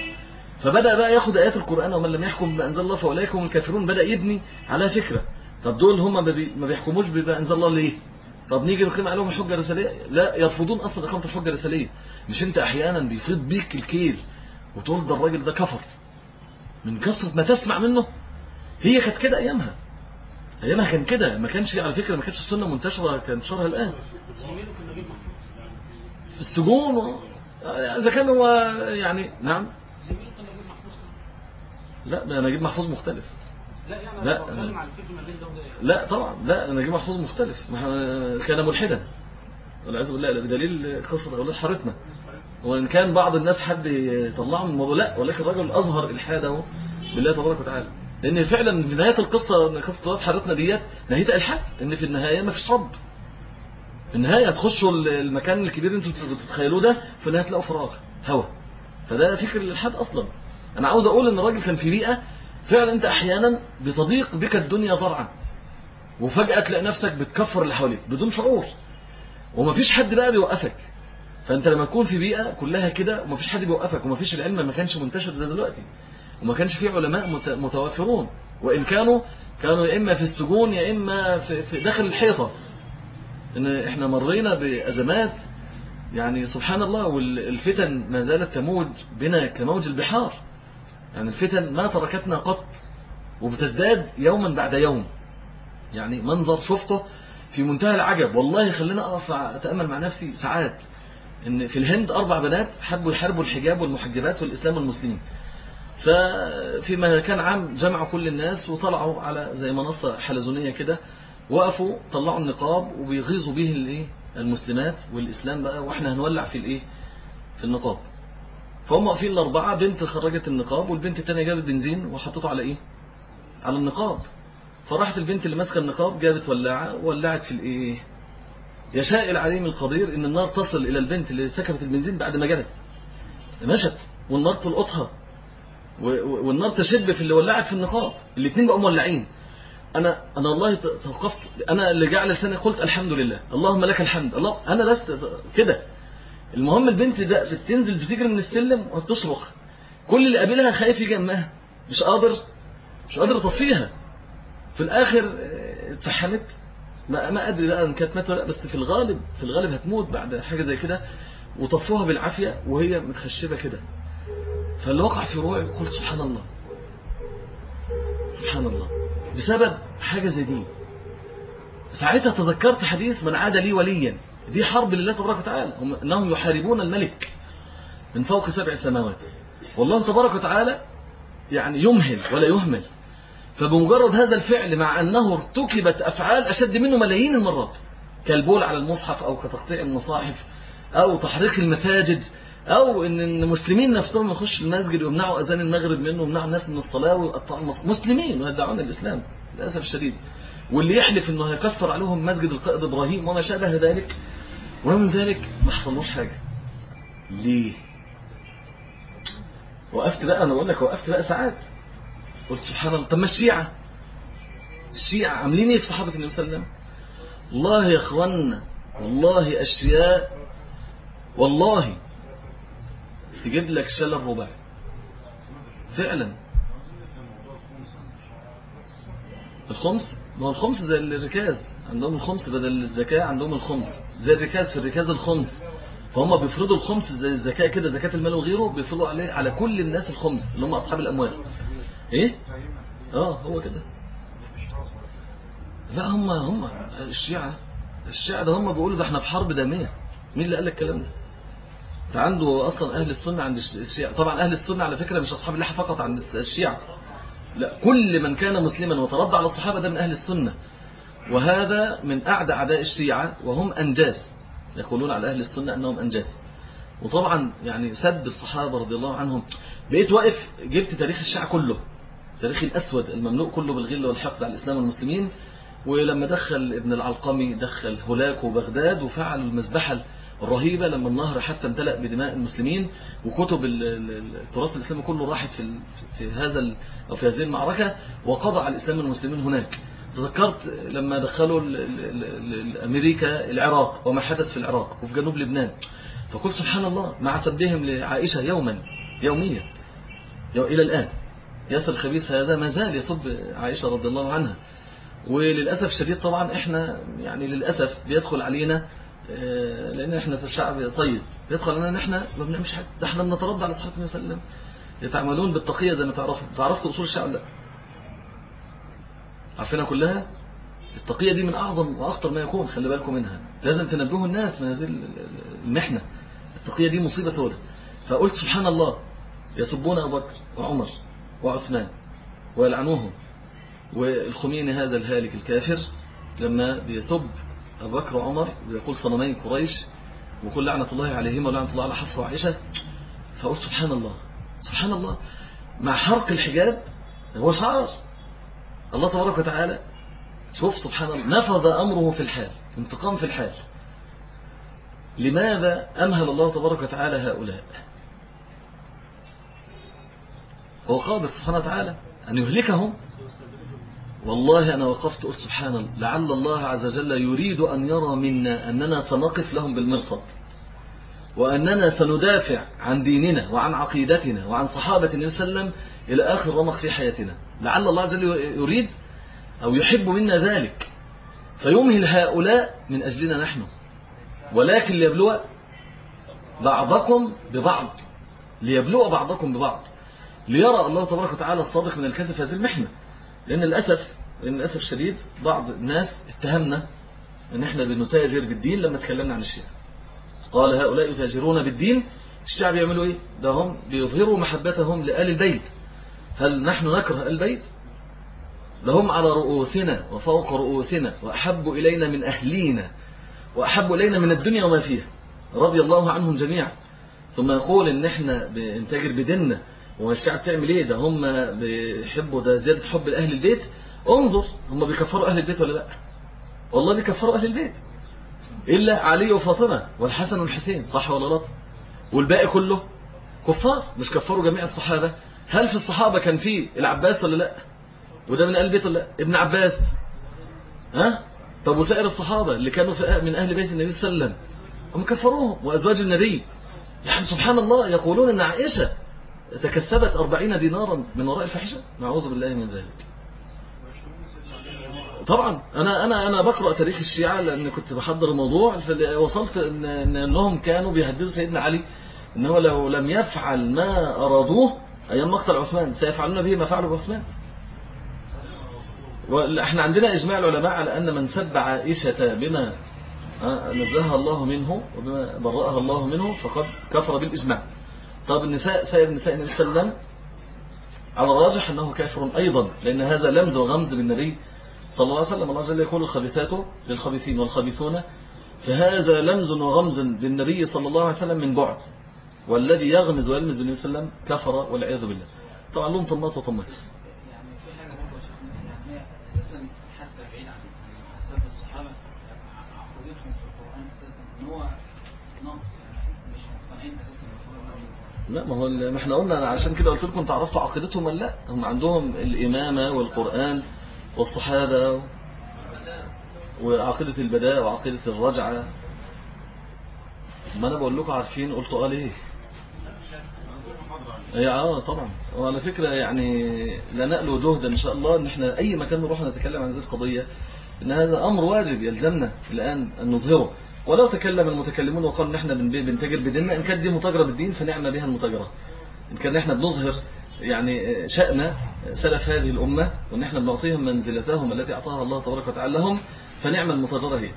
فبدأ بقى ياخد آيات القرآن ومن لم يحكم بما أنزل الله فأولئك هم الكافرون. بدأ يبني على فكرة. طب دول هم ما, بي ما بيحكموش بما أنزل الله ليه؟ طب نيجي نقيم عليهم الحجة الرسالية؟ لا يرفضون أصلا إقامة الحجة الرسالية. مش أنت أحيانا بيفيض بيك الكيل وتقول ده الراجل ده كفر. من كثرة ما تسمع منه. هي كانت كده أيامها. أيامها كان كده ما كانش على فكرة ما كانتش السنة منتشرة كانتشرها الآن. زميله في السجون و... إذا كان هو يعني نعم. لا نجيب محفوظ مختلف. لا يعني لا. لا طبعا لا نجيب محفوظ مختلف. كان ملحدا. والعياذ بالله بدليل قصة أولاد حارتنا. وإن كان بعض الناس حب يطلعه من الموضوع لا ولكن الرجل أظهر إلحاده بالله تبارك وتعالى. لأن فعلا في نهاية القصة قصة أولاد حارتنا ديت نهايتها إلحاد إن في النهاية ما فيش رب. في النهاية هتخشوا المكان الكبير اللي أنتوا بتتخيلوه ده في النهاية تلاقوا فراغ هوا. فده فكر الإلحاد أصلا. أنا عاوز أقول إن الراجل كان في بيئة فعلا أنت أحيانا بتضيق بك الدنيا ضرعا وفجأة تلاقي نفسك بتكفر اللي حواليك بدون شعور ومفيش حد بقى بيوقفك. فأنت لما تكون في بيئة كلها كده ومفيش حد بيوقفك ومفيش العلم ما كانش منتشر زي دلوقتي. وما كانش فيه علماء مت- متوافرون. وإن كانوا كانوا يا إما في السجون يا إما في, في داخل الحيطة. إن إحنا مرينا بأزمات يعني سبحان الله والفتن ما زالت تموج بنا كموج البحار. يعني الفتن ما تركتنا قط وبتزداد يوما بعد يوم. يعني منظر شفته في منتهى العجب. والله خلينا أقف أتأمل مع نفسي ساعات. إن في الهند أربع بنات حبوا يحاربوا الحجاب والمحجبات والإسلام والمسلمين. ففي مكان عام جمعوا كل الناس وطلعوا على زي منصة حلزونية كده وقفوا طلعوا النقاب وبيغيظوا به الايه؟ المسلمات والإسلام بقى وإحنا هنولع في الايه؟ في النقاب. فهم واقفين الأربعة بنت خرجت النقاب والبنت التانية جابت بنزين وحطته على إيه؟ على النقاب. فراحت البنت اللي ماسكة النقاب جابت ولاعة وولعت في الايه؟ يشاء العليم القدير إن النار تصل إلى البنت اللي سكبت البنزين بعد ما جرت. مشت والنار تلقطها. والنار تشب في اللي ولعت في النقاب. الاثنين بقوا مولعين. أنا أنا والله توقفت. أنا اللي جعل لساني قلت الحمد لله. اللهم لك الحمد. الله أنا لست كده. المهم البنت ده بتنزل بتجري من السلم وبتصرخ. كل اللي قابلها خايف يجي مش قادر مش قادر يطفيها في الآخر آه، اتفحمت. ما ما أدري بقى إن كانت ماتت ولا لأ بس في الغالب في الغالب هتموت بعد حاجة زي كده. وطفوها بالعافية وهي متخشبة كده. فاللي وقع في روعي قلت سبحان الله. سبحان الله. بسبب حاجة زي دي. ساعتها تذكرت حديث من عاد لي وليا. دي حرب لله تبارك وتعالى. هم إنهم يحاربون الملك من فوق سبع سماوات. والله تبارك وتعالى يعني يمهل ولا يهمل. فبمجرد هذا الفعل مع أنه ارتكبت أفعال أشد منه ملايين المرات. كالبول على المصحف أو كتقطيع المصاحف أو تحريق المساجد أو إن المسلمين نفسهم يخش المسجد ويمنعوا أذان المغرب منه ويمنعوا الناس من الصلاة ويقطعوا مسلمين ويدعون الإسلام للأسف الشديد. واللي يحلف إنه هيكسر عليهم مسجد القائد إبراهيم وما شابه ذلك ومن ذلك ما حصلوش حاجة. ليه؟ وقفت بقى أنا بقول لك وقفت بقى ساعات. قلت سبحان الله طب ما الشيعة الشيعة عاملين إيه في صحابة النبي صلى الله عليه وسلم؟ والله يا اخوانا والله أشياء والله تجيب لك شلل رباعي. فعلا. الخمس؟ ما هو الخمس زي الركاز. عندهم الخمس بدل الزكاة عندهم الخمس. زي الركاز في الركاز الخمس. فهم بيفرضوا الخمس زي الزكاة كده زكاة المال وغيره بيفرضوا عليه على كل الناس الخمس اللي هم أصحاب الأموال. إيه؟ آه هو كده. لا هم هم الشيعة. الشيعة ده هم بيقولوا ده إحنا في حرب دامية. مين اللي قال لك الكلام ده؟ عنده أصلا أهل السنة عند الشيعة. طبعا أهل السنة على فكرة مش أصحاب اللحى فقط عند الشيعة. لا كل من كان مسلما وترضى على الصحابة ده من أهل السنة. وهذا من أعدى أعداء الشيعة وهم أنجاز. يقولون على أهل السنة أنهم أنجاز. وطبعا يعني سب الصحابة رضي الله عنهم. بقيت واقف جبت تاريخ الشيعة كله. تاريخ الأسود المملوء كله بالغل والحقد على الإسلام والمسلمين. ولما دخل ابن العلقمي دخل هولاك وبغداد وفعل المذبحة الرهيبة لما النهر حتى امتلأ بدماء المسلمين وكتب ال- ال- التراث الإسلامي كله راحت في في هذا أو في هذه المعركة وقضى على الإسلام والمسلمين هناك. تذكرت لما دخلوا أمريكا العراق وما حدث في العراق وفي جنوب لبنان. فقلت سبحان الله مع سبهم لعائشة يوما يوميا يو- إلى الآن. ياسر الخبيث هذا ما زال يسب عائشة رضي الله عنها. وللأسف الشديد طبعا إحنا يعني للأسف بيدخل علينا لأن إحنا في الشعب طيب بيدخل علينا ان إحنا ما بنعملش حاجة. ده إحنا بنترضى على صحابة النبي صلى الله عليه وسلم. يتعاملون بالتقية زي ما تعرفوا. تعرفت أصول الشعب لا عارفينها كلها؟ التقية دي من أعظم وأخطر ما يكون خلي بالكم منها. لازم تنبهوا الناس من هذه المحنة. التقية دي مصيبة سوداء فقلت سبحان الله يسبون أبو بكر وعمر وعثمان ويلعنوهم. والخميني هذا الهالك الكافر لما بيسب أبو بكر وعمر ويقول صنمين قريش وكل لعنة الله عليهما ولعنة الله على حفصة وعائشة. فقلت سبحان الله سبحان الله. مع حرق الحجاب هو شعار الله تبارك وتعالى شوف سبحان الله نفذ أمره في الحال انتقام في الحال. لماذا أمهل الله تبارك وتعالى هؤلاء؟ هو قادر سبحانه وتعالى أن يهلكهم والله أنا وقفت قلت سبحان الله لعل الله عز وجل يريد أن يرى منا أننا سنقف لهم بالمرصد وأننا سندافع عن ديننا وعن عقيدتنا وعن صحابة النبي صلى الله عليه وسلم إلى آخر رمق في حياتنا. لعل الله عز وجل يريد أو يحب منا ذلك. فيمهل هؤلاء من أجلنا نحن. ولكن ليبلو بعضكم ببعض. ليبلو بعضكم ببعض. ليرى الله تبارك وتعالى الصادق من الكذب في هذه المحنة. لأن للأسف لأن للأسف الشديد بعض الناس اتهمنا أن إحنا بنتاجر بالدين لما تكلمنا عن الشيعة قال هؤلاء يتاجرون بالدين الشعب يعملوا إيه؟ ده هم بيظهروا محبتهم لآل البيت. هل نحن نكره آل البيت؟ لهم على رؤوسنا وفوق رؤوسنا وأحب إلينا من أهلينا وأحب إلينا من الدنيا وما فيها. رضي الله عنهم جميعا. ثم يقول إن إحنا بنتاجر بديننا. والشعب تعمل إيه ده هم بيحبوا ده زيادة حب لأهل البيت انظر هم بيكفروا أهل البيت ولا لأ؟ والله بيكفروا أهل البيت. إلا علي وفاطمة والحسن والحسين صح ولا غلط؟ والباقي كله كفار مش كفروا جميع الصحابة. هل في الصحابة كان في العباس ولا لأ؟ وده من أهل البيت ولا لأ؟ ابن عباس. ها؟ طب وسائر الصحابة اللي كانوا من أهل بيت النبي صلى الله عليه وسلم؟ هم كفروهم. وأزواج النبي. يعني سبحان الله يقولون أن عائشة تكسبت أربعين دينارا من وراء الفحشة نعوذ بالله من ذلك. طبعا أنا أنا أنا بقرأ تاريخ الشيعة لأن كنت بحضر الموضوع وصلت إن أنهم كانوا بيهددوا سيدنا علي إن هو لو لم يفعل ما أرادوه أيام مقتل عثمان سيفعلون به ما فعلوا بعثمان وإحنا عندنا إجماع العلماء على أن من سب عائشة بما آه، نزهها الله منه وبما برأها الله منه فقد كفر بالإجماع. طب النساء سائر النساء النبي صلى الله عليه وسلم على الراجح أنه كافر أيضا لأن هذا لمز وغمز بالنبي صلى الله عليه وسلم. الله جل يقول الخبيثات للخبيثين والخبيثون فهذا لمز وغمز بالنبي صلى الله عليه وسلم من بعد. والذي يغمز ويلمز بالنبي صلى الله عليه وسلم كفر والعياذ بالله. طبعا لهم طماط وطماط يعني في حاجة برضه يا شيخنا يعني هي أساسا حتى بعيد عن عن سب الصحابه عقيدتهم في القران أساسا ان هو نقص يعني مش مقتنعين أساسا بالقران لا ما هو ما إحنا قلنا أنا عشان كده قلت لكم تعرفتوا عقيدتهم ولا لا؟ هم عندهم الإمامة والقرآن والصحابة وعقيدة البداء وعقيدة الرجعة. ما أنا بقول لكم عارفين قلتوا قال إيه هي آه طبعا. وعلى فكرة يعني لا نألو جهدا إن شاء الله إن إحنا أي مكان نروح نتكلم عن هذه القضية إن هذا أمر واجب يلزمنا الآن أن نظهره. ولو تكلم المتكلمون وقالوا ان إحنا بن- بنتاجر بديننا. إن كانت دي متاجرة بالدين فنعم بها المتاجرة إن كان إحنا بنظهر يعني شأن سلف هذه الأمة وان إحنا بنعطيهم منزلتهم التي أعطاها الله تبارك وتعالى لهم فنعم المتاجرة هي.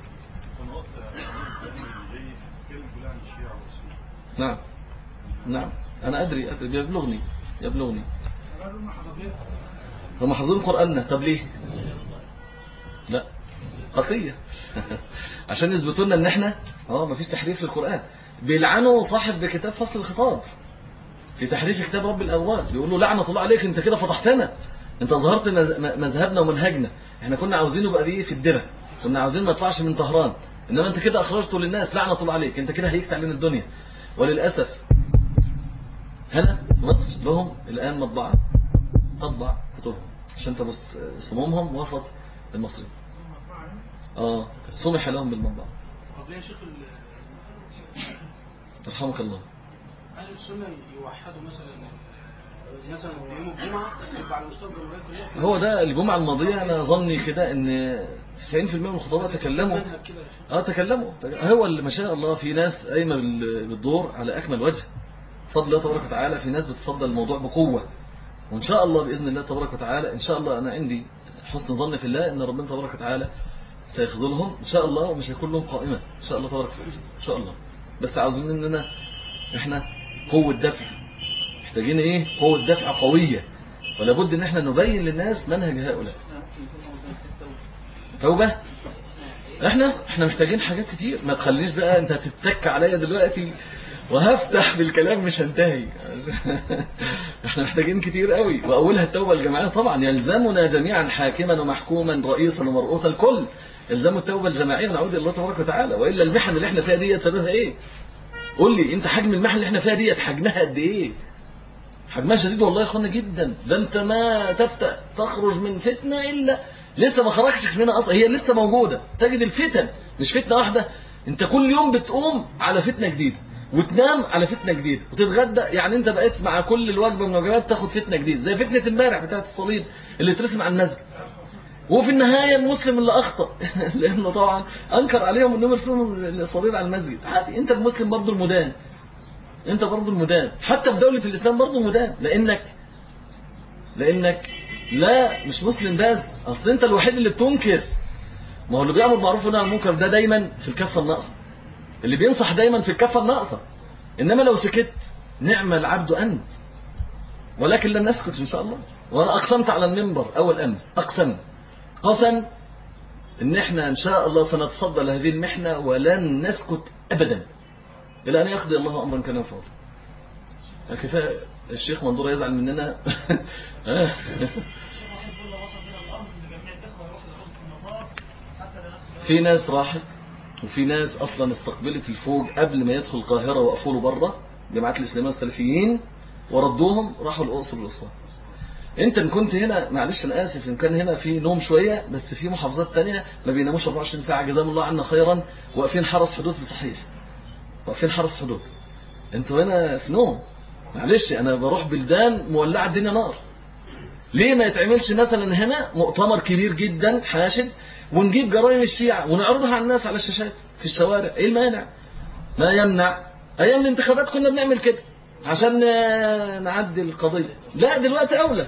نعم. نعم. أنا أدري أدري. يبلغني يبلغني هم حافظين قرآننا طب ليه؟ لا. خطية عشان يثبتوا لنا إن إحنا آه مفيش تحريف للقرآن. بيلعنوا صاحب كتاب فصل الخطاب. في تحريف كتاب رب الأبواب بيقولوا لعنة الله عليك أنت كده فضحتنا. أنت ظهرت مذهبنا ومنهجنا. إحنا كنا عاوزينه بقى بيه في الدرة. كنا عاوزين ما يطلعش من طهران. إنما أنت كده أخرجته للناس لعنة الله عليك. أنت كده هيكت علينا الدنيا. وللأسف هنا مصر لهم الآن مطبعة. تطبع كتبهم عشان تبص صمومهم وسط المصريين. آه سمح لهم بالمطبعة طب ليه يا شيخ يرحمك الله. أهل السنة يوحدوا مثلا مثلا يوم الجمعة يبقى على مستوى الجمهورية كلها؟ هو ده الجمعة الماضية أنا ظني كده إن 90% من الخطباء تكلموا. آه تكلموا. هو اللي ما شاء الله في ناس قايمة بال- بالدور على أكمل وجه. بفضل الله تبارك وتعالى في ناس بتصدى الموضوع بقوة. وإن شاء الله بإذن الله تبارك وتعالى إن شاء الله أنا عندي حسن ظن في الله إن ربنا تبارك وتعالى سيخذلهم. إن شاء الله ومش هيكون لهم قائمة. إن شاء الله تبارك إن شاء الله. بس عاوزين إننا إحنا قوة دفع. محتاجين إيه؟ قوة دفع قوية. ولا بد إن إحنا نبين للناس منهج هؤلاء. توبة. إحنا؟ إحنا محتاجين حاجات كتير. ما تخليش بقى أنت هتتك عليا دلوقتي وهفتح بالكلام مش هنتهي. إحنا محتاجين كتير قوي. وأولها التوبة الجماعية. طبعا يلزمنا جميعا حاكما ومحكوما رئيسا ومرؤوسا الكل يلزم التوبه الجماعية ونعود إلى الله تبارك وتعالى. وإلا المحن اللي إحنا فيها ديت سببها إيه؟ قول لي أنت حجم المحن اللي إحنا فيها ديت حجمها قد إيه؟ حجمها شديد والله يا اخوانا جدا. ده أنت ما تفتح تخرج من فتنة إلا لسه ما خرجتش منها أصلا. هي لسه موجودة. تجد الفتن مش فتنة واحدة. أنت كل يوم بتقوم على فتنة جديدة وتنام على فتنة جديدة وتتغدى. يعني أنت بقيت مع كل الوجبة من الوجبات تاخد فتنة جديدة. زي فتنة امبارح بتاعه الصليب اللي اترسم على المسجد. وفي النهاية المسلم اللي أخطأ. لأنه طبعا أنكر عليهم أنهم يرسموا الصليب على المسجد. عادي. أنت المسلم برضه المدان. أنت برضه المدان. حتى في دولة الإسلام برضه مدان. لأنك لأنك لا مش مسلم بس. أصل أنت الوحيد اللي بتنكر. ما هو اللي بيأمر معروف عن المنكر ده دايما في الكفة الناقصة. اللي بينصح دايما في الكفة الناقصة. إنما لو سكت نعم العبد أنت. ولكن لن نسكت إن شاء الله. وأنا أقسمت على المنبر أول أمس. أقسم. قسم إن إحنا إن شاء الله سنتصدى لهذه المحنة ولن نسكت أبدا. إلى أن يقضي الله أمرا كان يفعل كفاية الشيخ منظور يزعل مننا. ان في ناس راحت وفي ناس أصلا استقبلت الفوج قبل ما يدخل القاهرة وقفوا له بره جماعات الاسلاميه السلفيين وردوهم راحوا الأقصر والأسوان. انت ان كنت هنا معلش أنا اسف ان كان هنا في نوم شوية بس في محافظات تانية ما بيناموش 24 ساعة. جزاهم الله عنا خيرا. واقفين حرس حدود في صحيح. واقفين حرس حدود. أنتوا هنا في نوم. معلش أنا بروح بلدان مولعة الدنيا نار. ليه ما يتعملش مثلا هنا مؤتمر كبير جدا حاشد ونجيب جرائم الشيعة ونعرضها على الناس على الشاشات في الشوارع؟ إيه المانع؟ ما يمنع. أيام الانتخابات كنا بنعمل كده عشان آه، نعدي القضية. لا دلوقتي أولى.